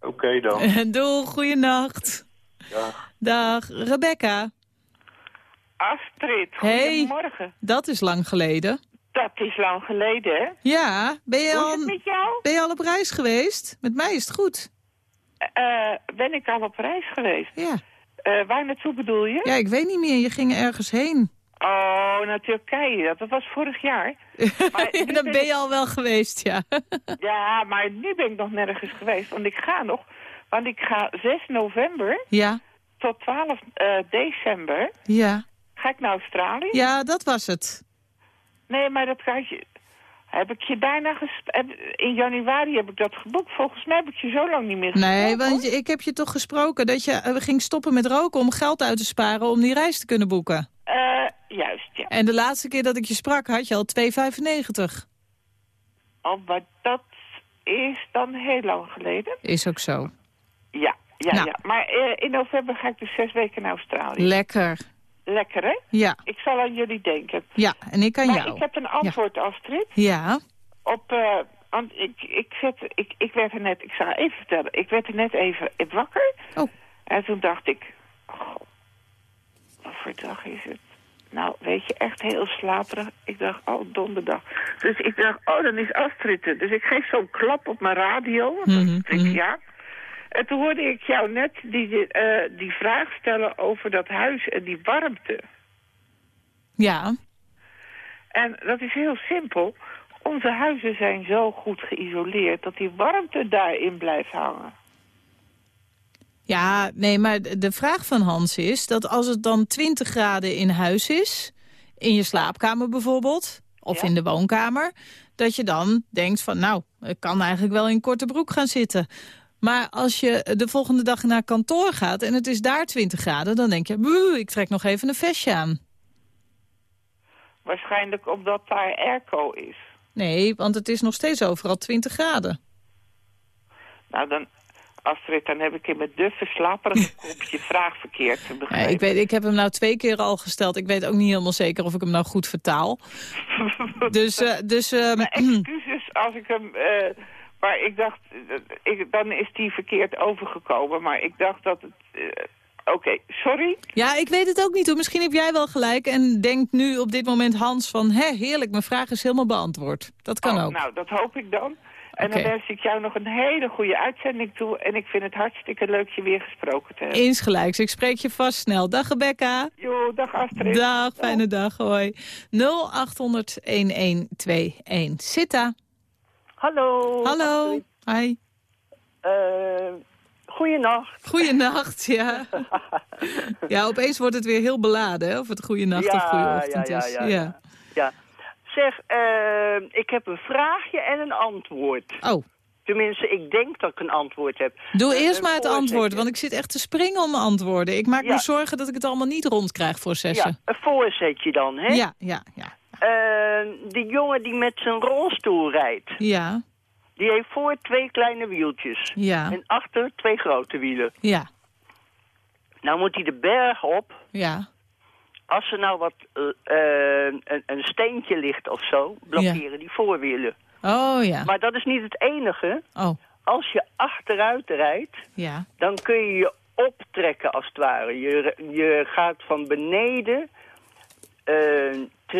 Oké dan. Doei, goeienacht. Ja. Dag, Rebecca. Astrid, Hey. goedemorgen. Dat is lang geleden. Dat is lang geleden, hè? Ja, ben je, al, met jou? ben je al op reis geweest? Met mij is het goed. Eh, ben ik al op reis geweest? Ja. Eh, waar naartoe bedoel je? Ja, ik weet niet meer. Je ging ergens heen. Oh, naar Turkije. Dat was vorig jaar. Maar Dan ben je al wel geweest, ja. Ja, maar nu ben ik nog nergens geweest. Want ik ga nog... Want ik ga 6 november Ja, tot 12 eh, december... ja. Ga ik naar Australië? Ja, dat was het. Nee, maar dat kan je... Heb ik je bijna gesproken? In januari heb ik dat geboekt. Volgens mij heb ik je zo lang niet meer gesproken. Nee, want ik heb je toch gesproken dat je eh, ging stoppen met roken om geld uit te sparen om die reis te kunnen boeken. Eh, juist, ja. En de laatste keer dat ik je sprak had je al 2,95. Oh, maar dat is dan heel lang geleden. Is ook zo. Ja, ja, Nou. ja. Maar eh, in november ga ik dus zes weken naar Australië. Lekker. Lekker, hè? Ja, Ik zal aan jullie denken. ja. En ik aan maar jou. ik heb een antwoord, Astrid. Ja. Op, eh, want ik, ik, ik, ik werd er net, ik zal even vertellen, ik werd er net even wakker. Oh. En toen dacht ik, goh, wat voor dag is het? Nou, weet je, echt heel slaperig. Ik dacht, oh, donderdag. Dus ik dacht, oh, dan is Astrid er. Dus ik geef zo'n klap op mijn radio. want dat Mhm, is mhm. ja. En toen hoorde ik jou net die, eh, die vraag stellen over dat huis en die warmte. Ja. En dat is heel simpel. Onze huizen zijn zo goed geïsoleerd dat die warmte daarin blijft hangen. Ja, nee, maar de de vraag van Hans is dat als het dan 20 graden in huis is, in je slaapkamer bijvoorbeeld, of Ja. in de woonkamer, dat je dan denkt van nou, ik kan eigenlijk wel in korte broek gaan zitten. Maar als je de volgende dag naar kantoor gaat en het is daar 20 graden, dan denk je, "Boe, ik trek nog even een vestje aan. Waarschijnlijk omdat daar airco is. Nee, want het is nog steeds overal 20 graden. Nou, dan, Astrid, dan heb ik in mijn duffe, slaperige kopje vraag verkeerd Ja, begrepen. ik, weet, ik heb hem nou twee keer al gesteld. Ik weet ook niet helemaal zeker of ik hem nou goed vertaal. dus, eh, dus ehm, Excuses als ik hem... eh, maar ik dacht, ik, dan is die verkeerd overgekomen. Maar ik dacht dat het... eh, Oké, sorry. ja, ik weet het ook niet hoor. Misschien heb jij wel gelijk en denkt nu op dit moment Hans van... hè, heerlijk, mijn vraag is helemaal beantwoord. Dat kan Oh, ook. Nou, dat hoop ik dan. En dan wens ik jou nog een hele goede uitzending toe. En ik vind het hartstikke leuk je weer gesproken te hebben. Insgelijks, ik spreek je vast snel. Dag Rebecca. Jo, dag Astrid. Dag, fijne dag, hoi. 0800-1121. Sitta. Hallo. Hallo. Hi. Uh, goeienacht. Goeienacht, ja. ja, opeens wordt het weer heel beladen, hè? Of het goede nacht of goede ochtend ja, ja, is. ja, ja. ja. Zeg, eh, ik heb een vraagje en een antwoord. Oh. Tenminste, ik denk dat ik een antwoord heb. Doe Eh, eerst maar het antwoord, want ik zit echt te springen om antwoorden. Ik maak Ja. me zorgen dat ik het allemaal niet rondkrijg voor Ja, zessen. een voorzetje dan, hè? Ja, ja, ja. Eh, die jongen die met zijn rolstoel rijdt, Ja, die heeft voor twee kleine wieltjes. Ja. En achter twee grote wielen. ja, Nou moet hij de berg op. ja. Als er nou wat, eh, eh, een, een steentje ligt of zo, blokkeren die voorwielen. Oh ja. Maar dat is niet het enige. Oh, Als je achteruit rijdt, ja. dan kun je je optrekken als het ware. Je, je gaat van beneden, eh,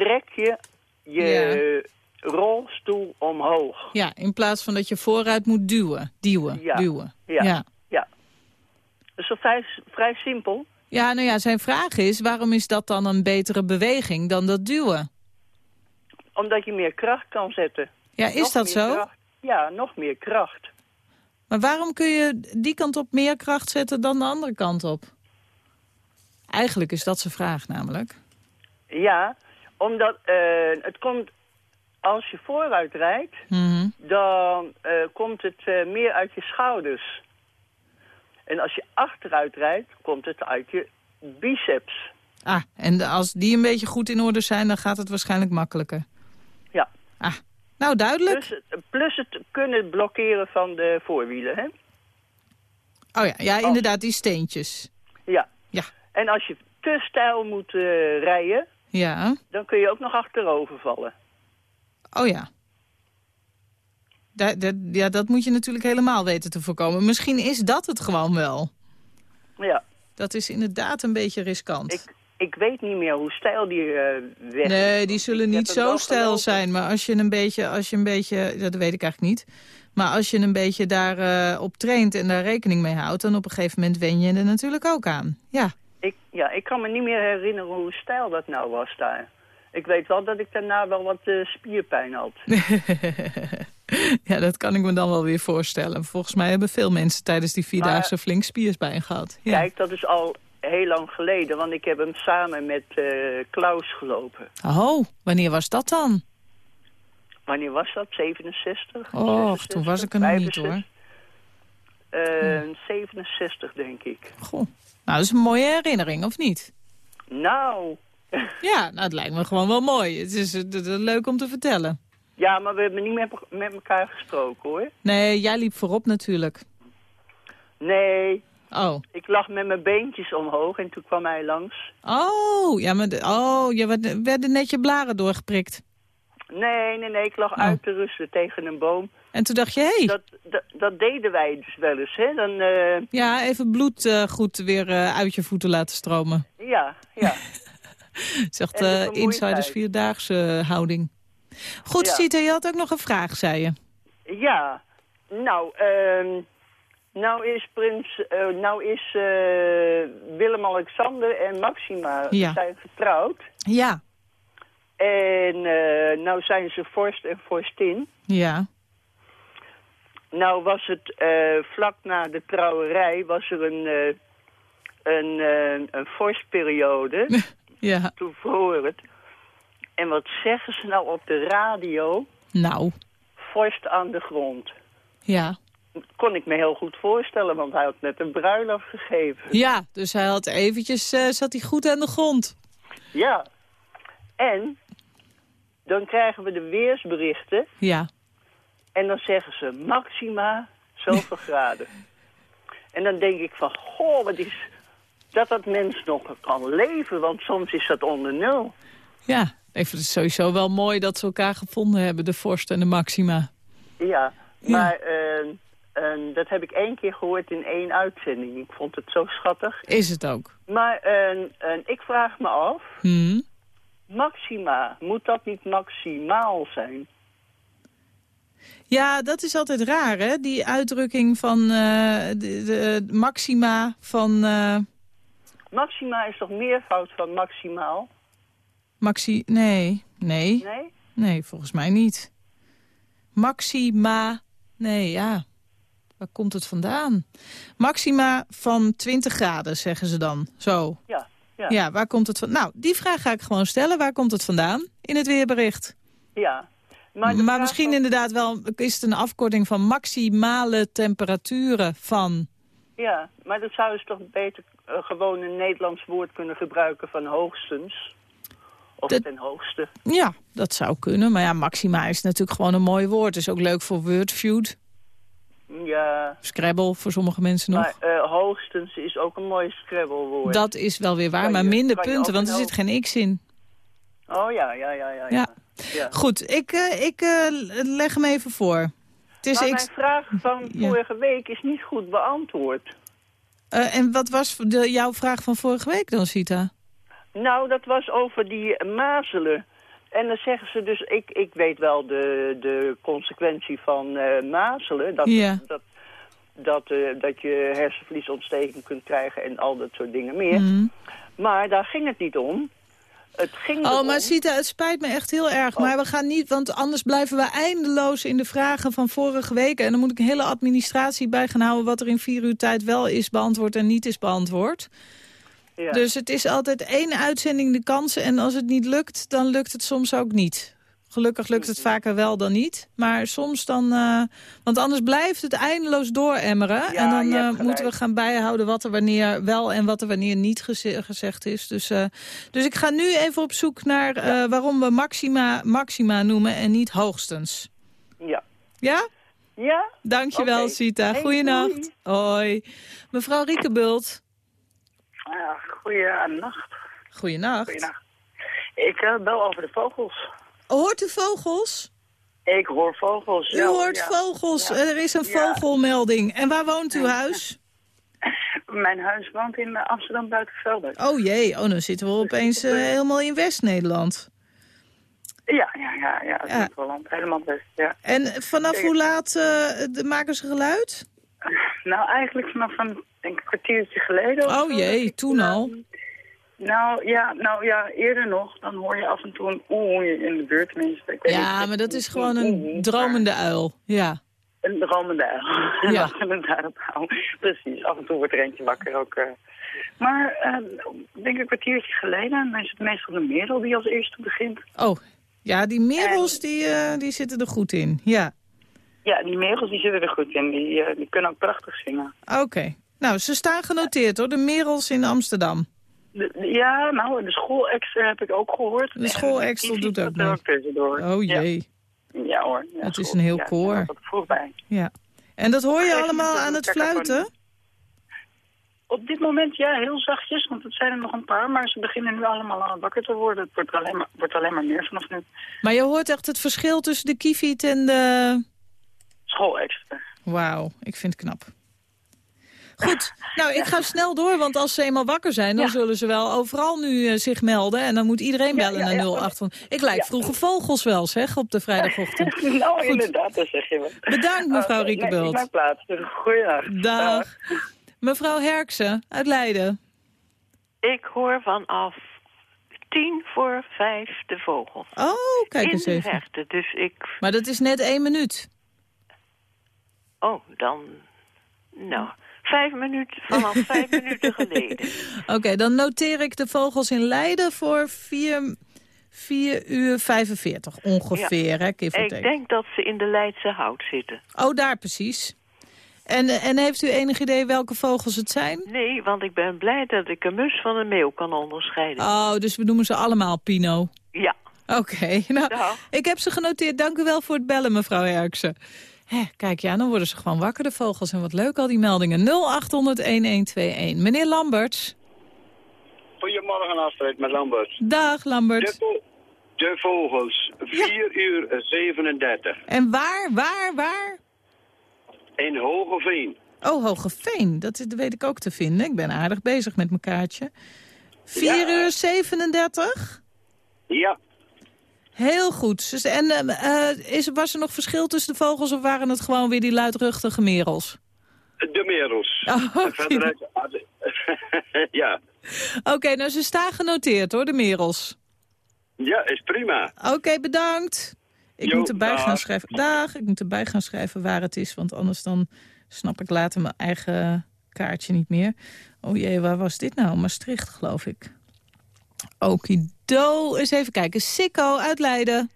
trek je je rolstoel omhoog. Ja, in plaats van dat je vooruit moet duwen. Duwen, Ja. duwen. Ja. ja. ja. Dat is toch vrij, vrij simpel? Ja, nou ja, zijn vraag is, waarom is dat dan een betere beweging dan dat duwen? Omdat je meer kracht kan zetten. Ja, is Nog dat zo? kracht. Ja, nog meer kracht. Maar waarom kun je die kant op meer kracht zetten dan de andere kant op? Eigenlijk is dat zijn vraag namelijk. Ja, omdat eh, het komt... Als je vooruit rijdt, Mhm. dan eh, komt het eh, meer uit je schouders. En als je achteruit rijdt, komt het uit je biceps. Ah, en als die een beetje goed in orde zijn, dan gaat het waarschijnlijk makkelijker. Ja. Ah, nou duidelijk. Plus, het- plus het kunnen blokkeren van de voorwielen, hè? Oh ja, ja inderdaad, die steentjes. Ja. Ja. En als je te stijl moet rijden, Ja, dan kun je ook nog achterover vallen. oh ja. Da- da- ja, dat moet je natuurlijk helemaal weten te voorkomen. Misschien is dat het gewoon wel. Ja. Dat is inderdaad een beetje riskant. Ik, ik weet niet meer hoe stijl die eh weg. Nee, die zullen niet zo stijl zijn. Maar als je een beetje, als je een beetje, dat weet ik eigenlijk niet. Maar als je een beetje daarop op traint en daar rekening mee houdt... dan op een gegeven moment wen je er natuurlijk ook aan. Ja, Ik, ja, ik kan me niet meer herinneren hoe stijl dat nou was daar. Ik weet wel dat ik daarna wel wat eh, spierpijn had. ja, dat kan ik me dan wel weer voorstellen. Volgens mij hebben veel mensen tijdens die vierdaagse flink spierpijn gehad. Ja. Kijk, dat is al heel lang geleden, want ik heb hem samen met eh, Klaus gelopen. Oh, wanneer was dat dan? Wanneer was dat? 67? Oh, toen was ik er nog niet hoor. Eh, 67, denk ik. Goh. Nou, dat is een mooie herinnering, of niet? Nou, Ja, nou, het lijkt me gewoon wel mooi. Het is, het is leuk om te vertellen. ja, maar we hebben niet met, met elkaar gesproken, hoor. Nee, jij liep voorop natuurlijk. Nee, Oh. ik lag met mijn beentjes omhoog en toen kwam hij langs. Oh, ja, maar de, oh, je werd, werden net je blaren doorgeprikt. Nee, nee, nee, ik lag Oh. uit te rusten tegen een boom. En toen dacht je, hé, hey, Dat, dat, dat deden wij dus wel eens, hè. Dan, eh, ja, even bloed eh, goed weer eh, uit je voeten laten stromen. ja, ja. Zegt de. Insiders Vierdaagse houding. Goed, Ja. Sita, je had ook nog een vraag, zei je. Ja, nou, ehm, nou is prins, nou is Willem-Alexander en Maxima Ja. zijn getrouwd. Ja, En nou zijn ze vorst en vorstin. ja, Nou was het eh, vlak na de trouwerij was er een, eh, een, eh, een vorstperiode. ja. Toen vroor het. En wat zeggen ze nou op de radio? Nou, Vorst aan de grond. ja. Kon ik me heel goed voorstellen, want hij had net een bruiloft gegeven. Ja, dus hij had eventjes, zat hij goed aan de grond. Ja. En dan krijgen we de weersberichten Ja. En dan zeggen ze maxima zoveel graden. En dan denk ik van, goh, wat is... Dat dat mens nog kan leven, want soms is dat onder nul. Ja, ik vind het sowieso wel mooi dat ze elkaar gevonden hebben, de Vorst en de Maxima. Ja, maar eh, eh, dat heb ik één keer gehoord in één uitzending. Ik vond het zo schattig. Is het ook. Maar eh, eh, ik vraag me af, Hm? maxima, moet dat niet maximaal zijn? Ja, dat is altijd raar, hè? Die uitdrukking van de, de maxima van... eh, Maxima is toch meervoud van maximaal? maxi... Nee, nee. Nee? Nee, volgens mij niet. Maxima... Nee, ja. Waar komt het vandaan? Maxima van 20 graden, zeggen ze dan. Zo. Ja, ja. Ja, waar komt het van? Nou, die vraag ga ik gewoon stellen. Waar komt het vandaan in het weerbericht? Ja. Maar, de misschien inderdaad wel, is het een afkorting van maximale temperaturen van... Ja, maar dat zou je toch beter eh, gewoon een Nederlands woord kunnen gebruiken van hoogstens. Of Dat- ten hoogste. Ja, dat zou kunnen. Maar ja, maxima is natuurlijk gewoon een mooi woord. Is ook leuk voor Wordfeud. Ja, Scrabble voor sommige mensen nog. maar eh, hoogstens is ook een mooi scrabblewoord. Dat is wel weer waar, maar minder punten, want er zit geen x in. Oh ja, ja, ja, ja. Ja. ja. Goed, ik, eh, ik eh, leg hem even voor. Het is maar ik... mijn vraag van Ja. vorige week is niet goed beantwoord. Eh, en wat was de, jouw vraag van vorige week dan, Sita? Nou, dat was over die mazelen. En dan zeggen ze dus, ik, ik weet wel de, de consequentie van mazelen. Dat, Ja. dat, dat, dat je hersenvliesontsteking kunt krijgen en al dat soort dingen meer. Mhm. Maar daar ging het niet om. Het ging Oh, erom- maar Sita, het spijt me echt heel erg. Maar we gaan niet, want anders blijven we eindeloos in de vragen van vorige week. En dan moet ik een hele administratie bij gaan houden... wat er in vier uur tijd wel is beantwoord en niet is beantwoord. Ja. Dus het is altijd één uitzending de kansen. En als het niet lukt, dan lukt het soms ook niet. Gelukkig lukt het vaker wel dan niet. Maar soms dan... eh, want anders blijft het eindeloos dooremmeren. Ja, en dan eh, moeten we gaan bijhouden wat er wanneer wel en wat er wanneer niet geze- gezegd is. Dus, eh, dus ik ga nu even op zoek naar eh, waarom we maxima maxima noemen en niet hoogstens. Ja. Ja? Ja? Dankjewel. Sita. Hey, Goeienacht. Hoi. Mevrouw Riekebult. Ja, goeienacht. Goeienacht. Goeienacht. Ik bel over de vogels. Hoort u vogels? Ik hoor vogels. U ja, hoort ja. vogels. Ja. Er is een vogelmelding. En waar woont uw huis? Mijn huis woont in eh, Amsterdam Buitenvelden. Oh jee, oh, dan zitten we opeens eh, helemaal in West-Nederland. Ja, ja, ja, ja. Ja. Helemaal best, ja. En vanaf hoe laat eh, de, maken ze geluid? Nou, eigenlijk vanaf een, een kwartiertje geleden. Oh jee, toen al. Nou ja, nou ja, eerder nog. Dan hoor je af en toe een oeh in de buurt. Tenminste. Ik weet Ja, niet, maar dat is gewoon een dromende uil. Ja. Een dromende uil. Ja. Precies, af en toe wordt er eentje wakker ook. eh. Maar eh, ik denk een kwartiertje geleden, dan is het meestal de merel die als eerste begint. Oh, ja, die merels die, eh, die zitten er goed in. Ja, Ja, die merels die zitten er goed in. Die, eh, die kunnen ook prachtig zingen. oké. Nou, ze staan genoteerd hoor, de merels in Amsterdam. De- ja, nou, de schoolextra heb ik ook gehoord. De schoolextra Die doet ook tussendoor. Oh jee. Ja, ja hoor. Ja, Het is school. een heel ja, koor. vroeg bij. Ja. En dat hoor je allemaal aan het fluiten? Op dit moment ja, heel zachtjes, want het zijn er nog een paar, maar ze beginnen nu allemaal aan wakker te worden. Het wordt alleen maar, wordt alleen maar meer vanaf nu. Maar je hoort echt het verschil tussen de kieviet en de... Schoolextra. Wauw, ik vind het knap. Goed, nou ik ga snel door, want als ze eenmaal wakker zijn... dan Ja. zullen ze wel overal nu eh, zich melden. En dan moet iedereen Ja, bellen ja, naar ja. 0800. Ik lijk vroege vogels wel, zeg, op de vrijdagochtend. nou, Goed. inderdaad, dat zeg je wel. Bedankt, mevrouw Oké, Riekebult. Nee, plaats. Goeiedag. Dag. Mevrouw Herksen uit Leiden. Ik hoor vanaf tien voor vijf de vogels. Oh, kijk In eens de even. verte, dus ik... Maar dat is net één minuut. Oh, dan... Nou, vijf minuten, vanaf vijf minuten geleden. Oké, dan noteer ik de vogels in Leiden voor 4, 4 uur 45 ongeveer, hè, give or Ik denk dat ze in de Leidse hout zitten. Oh, daar precies. En, en heeft u enig idee welke vogels het zijn? Nee, want ik ben blij dat ik een mus van een meeuw kan onderscheiden. Oh, dus we noemen ze allemaal Pino. Ja. Oké, nou, Dag. ik heb ze genoteerd. Dank u wel voor het bellen, mevrouw Herksen. Hè, kijk, ja, dan worden ze gewoon wakker, de vogels. En wat leuk, al die meldingen. 0800-1121. Meneer Lamberts. Goedemorgen Astrid, met Lambert. Dag, Lambert. De vogels, 4 uur 37. En waar, waar, waar? In Hogeveen. Oh, Hogeveen. Dat is- dat weet ik ook te vinden. Ik ben aardig bezig met mijn kaartje. 4 uur 37? Ja, Heel goed. Dus, en eh, eh, is, was er nog verschil tussen de vogels... of waren het gewoon weer die luidruchtige merels? de merels. Oh, uit- ja. Oké, nou ze staan genoteerd hoor, de merels. ja, is prima. Oké, bedankt. Ik Jo, moet erbij dag. gaan schrijven. Dag, ik moet erbij gaan schrijven waar het is, want anders dan snap ik later mijn eigen kaartje niet meer. Oh jee, waar was dit nou? Maastricht, geloof ik. Okido, eens even kijken. Sikko uit Leiden.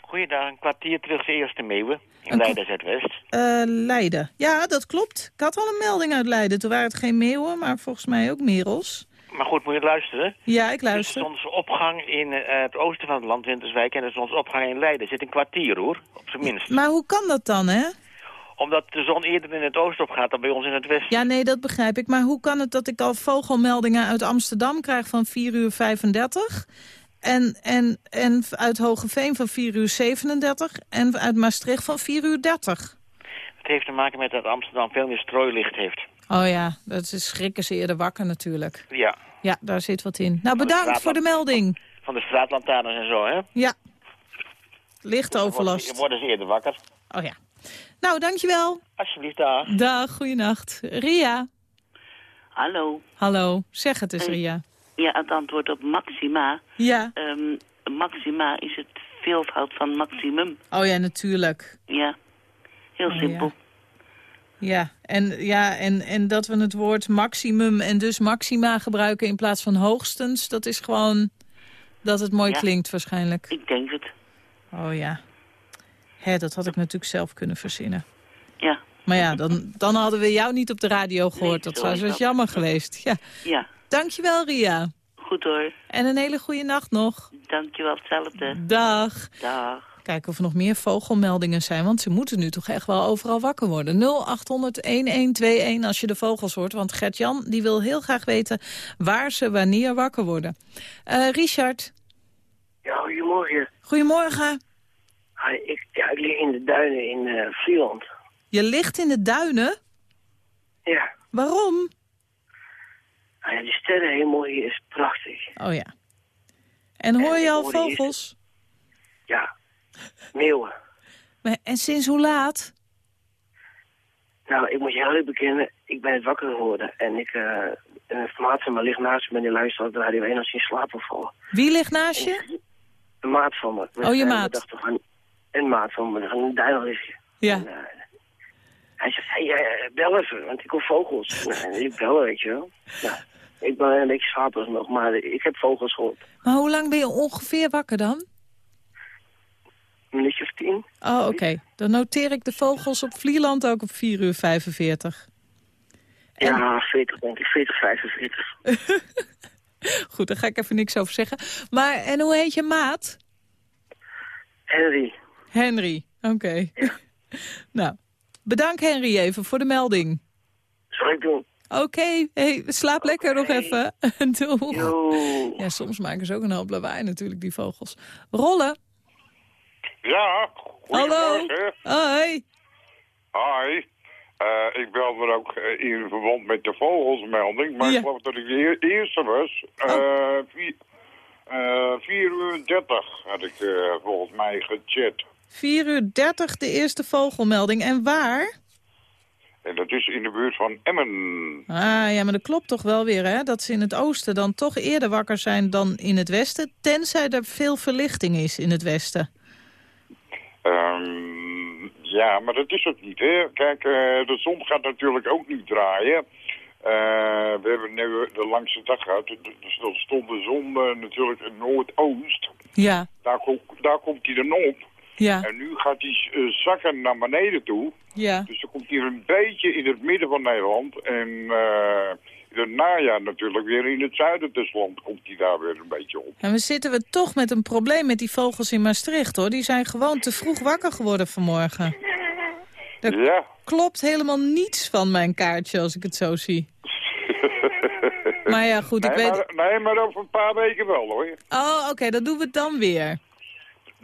Goeiedag, een kwartier terug de eerste meeuwen. In Leiden Zuidwest. Eh, Leiden. Ja, dat klopt. Ik had al een melding uit Leiden. Toen waren het geen meeuwen, maar volgens mij ook merels. Maar goed, moet je luisteren. Ja, ik luister. zonsopgang in eh, het oosten van het land, Winterswijk, en de zonsopgang in Leiden zit een kwartier hoor, op zijn minst. Maar hoe kan dat dan, hè? Omdat de zon eerder in het oosten opgaat dan bij ons in het westen. Ja, nee, dat begrijp ik. Maar hoe kan het dat ik al vogelmeldingen uit Amsterdam krijg van 4 uur 35... En, en, en uit Hogeveen van 4 uur 37 en uit Maastricht van 4 uur 30. Het heeft te maken met dat Amsterdam veel meer strooilicht heeft. Oh ja, dat is schrikken ze eerder wakker natuurlijk. Ja, Ja, daar zit wat in. Nou, de bedankt voor de melding. van de straatlantaarns en zo, hè? Ja. Lichtoverlast. Dan worden ze eerder wakker. Oh ja. Nou, dankjewel. Alsjeblieft, dag. Dag, goeienacht. Ria. Hallo. Hallo. Zeg het eens. Ria. Ja, het antwoord op maxima. Ja. Ehm, maxima is het veelvoud van maximum. Oh ja, natuurlijk. Ja, heel Oh, simpel. Ja, en, ja en, en dat we het woord maximum en dus maxima gebruiken in plaats van hoogstens... dat is gewoon dat het mooi Ja. klinkt waarschijnlijk. Ik denk het. Oh ja. Hè, dat had ik natuurlijk zelf kunnen verzinnen. Ja. Maar ja, dan, dan hadden we jou niet op de radio gehoord. dat zo was is dus jammer geweest. Ja. Ja, Dankjewel, Ria. goed hoor. En een hele goede nacht nog. Dankjewel, hetzelfde. Dag. Dag. Kijken of er nog meer vogelmeldingen zijn, want ze moeten nu toch echt wel overal wakker worden. 0800-1121 als je de vogels hoort, want Gert-Jan die wil heel graag weten waar ze wanneer wakker worden. Eh, Richard, Ja, goedemorgen. goedemorgen. Ik, ja, ik lig in de duinen in eh Vlieland. Je ligt in de duinen? Ja. Waarom? Nou ja, die sterrenhemel hier is prachtig. Oh ja. En hoor je al vogels? Ja, meeuwen. Maar- En sinds hoe laat? Nou, ik moet je heel eerlijk bekennen, ik ben het wakker geworden. En ik, eh een informatie van me ligt naast me en die luistert de radio 1 als in slaap vallen. Wie ligt naast je? Een maat van me. Oh, je we maat. Een maat van me, een duin lig je. Ja. Hij zegt, hey, eh, bel even, want ik hoor vogels. Nou, en ik bel, weet je wel. Nou, ik ben een beetje slaperig nog, maar ik heb vogels gehoord. Maar hoe lang ben je ongeveer wakker dan? Een minuutje of tien. Oh, oké. Dan noteer ik de vogels op Vlieland ook op 4 uur 45. Ja, 40 denk ik, 40, 45. Goed, daar ga ik even niks over zeggen. Maar, en hoe heet je maat? Henry. Henry, oké. nou, bedankt Henry even voor de melding. Zal ik doen. Oké, hey, slaap lekker nog even. Doeg. Ja, soms maken ze ook een hoop lawaai natuurlijk, die vogels. Rollen. Ja, Hallo. Hoi. Hi. Eh, ik belde er ook eh, in verband met de vogelsmelding, maar Ja. ik geloof dat ik de eer- eerste was. Eh, vier, eh, 4 uur 30 had ik volgens mij gechat. 4 uur 30 de eerste vogelmelding. En waar? En dat is in de buurt van Emmen. Ah, ja, maar dat klopt toch wel weer, hè? Dat ze in het oosten dan toch eerder wakker zijn dan in het westen. Tenzij er veel verlichting is in het westen. Ehm, ja, maar dat is het niet, hè. Kijk, eh, de zon gaat natuurlijk ook niet draaien. Eh, we hebben nu de langste dag gehad. Dus dan stond de zon eh, natuurlijk in noordoost. Ja. Daar, kom- daar komt hij dan op. Ja. En nu gaat hij eh, zakken naar beneden toe. Ja. Dus dan komt hij een beetje in het midden van Nederland. En eh, in het najaar natuurlijk weer in het zuiden des land komt hij daar weer een beetje op. En we zitten we toch met een probleem met die vogels in Maastricht, hoor. Die zijn gewoon te vroeg wakker geworden vanmorgen. Er Ja. klopt helemaal niets van mijn kaartje als ik het zo zie. Maar ja, goed, ik nee, weet... Maar, nee, maar over een paar weken wel hoor. Oh, oké, dan doen we het dan weer.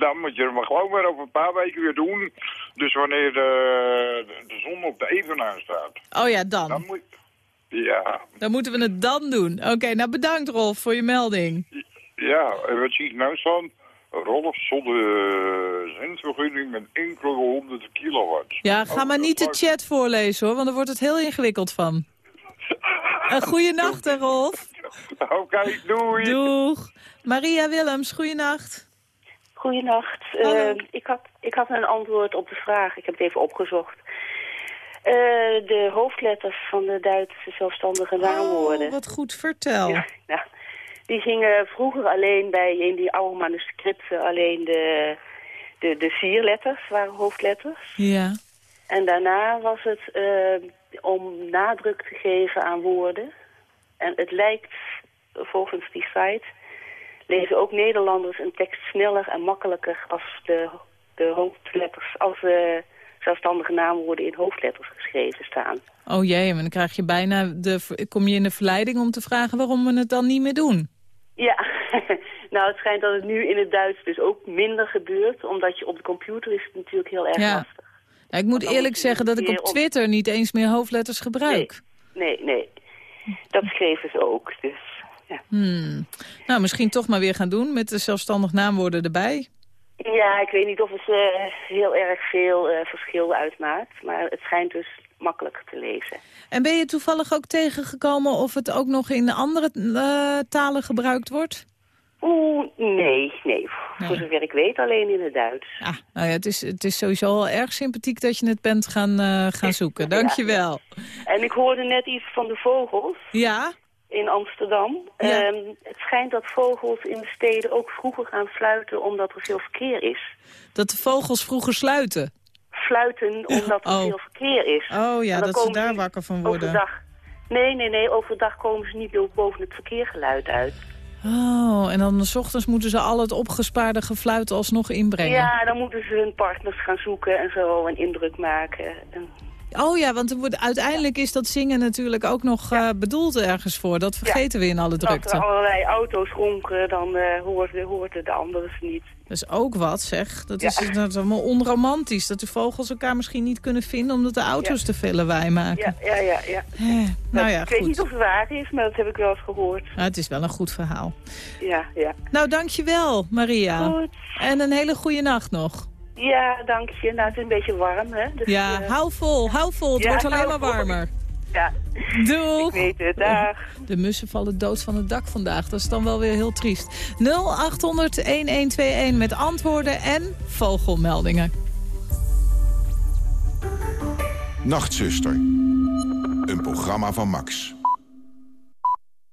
Dan moet je maar gewoon weer over een paar weken weer doen. Dus wanneer de, de, de zon op de evenaar staat. Oh ja, dan. Dan moet Ja, Dan moeten we het dan doen. Oké, nou bedankt Rolf voor je melding. ja. En wat zie ik nou staan? Rolf zonder uh, zendvergunning met enkele honderden kilowatt. Ja, ga maar niet de chat voorlezen hoor, want dan wordt het heel ingewikkeld van. Een goeie nacht, hè, Rolf. Oké, doei. Doeg. Maria Willems, goeienacht. Goedenacht. Eh, ik, had, ik had een antwoord op de vraag. Ik heb het even opgezocht. Eh, de hoofdletters van de Duitse zelfstandige naamwoorden. Oh, wat goed, vertel. Ja, nou, die gingen vroeger alleen bij, in die oude manuscripten, alleen de, de, de vier letters waren hoofdletters. Ja. En daarna was het eh, om nadruk te geven aan woorden. En het lijkt, volgens die site, lezen ook Nederlanders een tekst sneller en makkelijker als de, de hoofdletters, als de zelfstandige naamwoorden in hoofdletters geschreven staan. Oh jee, maar dan krijg je bijna de, kom je in de verleiding om te vragen waarom we het dan niet meer doen. Ja, nou het schijnt dat het nu in het Duits dus ook minder gebeurt, omdat je op de computer is het natuurlijk heel erg Ja. lastig. Nou, ik moet eerlijk zeggen dat ik op op- Twitter niet eens meer hoofdletters gebruik. Nee, nee. Dat schreven ze ook, dus ja. Hmm. Nou, misschien toch maar weer gaan doen met de zelfstandig naamwoorden erbij. Ja, ik weet niet of het eh, heel erg veel eh, verschil uitmaakt, maar het schijnt dus makkelijker te lezen. En ben je toevallig ook tegengekomen of het ook nog in andere eh, talen gebruikt wordt? Oeh, nee, nee. Voor zover ik weet alleen in het Duits. Ah, nou ja, het is, het is sowieso al erg sympathiek dat je het bent gaan, eh, gaan zoeken. Dankjewel. En ik hoorde net iets van de vogels Ja? In Amsterdam. Ja. Ehm, het schijnt dat vogels in de steden ook vroeger gaan fluiten omdat er veel verkeer is. Dat de vogels vroeger sluiten. Fluiten omdat er Oh. veel verkeer is. Oh ja, dat ze daar wakker van worden. Overdag. Nee, nee, nee. Overdag komen ze niet boven het verkeergeluid uit. Oh, en dan s ochtends moeten ze al het opgespaarde gefluit alsnog inbrengen. Ja, dan moeten ze hun partners gaan zoeken en zo en indruk maken. En, Oh ja, want wordt, uiteindelijk is dat zingen natuurlijk ook nog eh, bedoeld ergens voor. Dat vergeten we in alle als er drukte. allerlei auto's ronken, dan eh hoorden, hoorden de anderen ze niet. Dat is ook wat, zeg. Dat is, dat is allemaal onromantisch. Dat de vogels elkaar misschien niet kunnen vinden... omdat de auto's te veel lawaai maken. Ja, ja, ja. Eh, nou ja, ik weet niet of het waar is, maar dat heb ik wel eens gehoord. Nou, het is wel een goed verhaal. Ja, ja. Nou, dankjewel, Maria. Goed. En een hele goede nacht nog. Ja, dank je. Nou, het is een beetje warm, hè. Dus, ja, eh, hou vol, hou vol. Het Ja, wordt alleen maar vol. warmer. Ja. Doeg. Ik weet het, dag. De mussen vallen dood van het dak vandaag. Dat is dan wel weer heel triest. 0800-1121 met antwoorden en vogelmeldingen. Nachtzuster. Een programma van Max.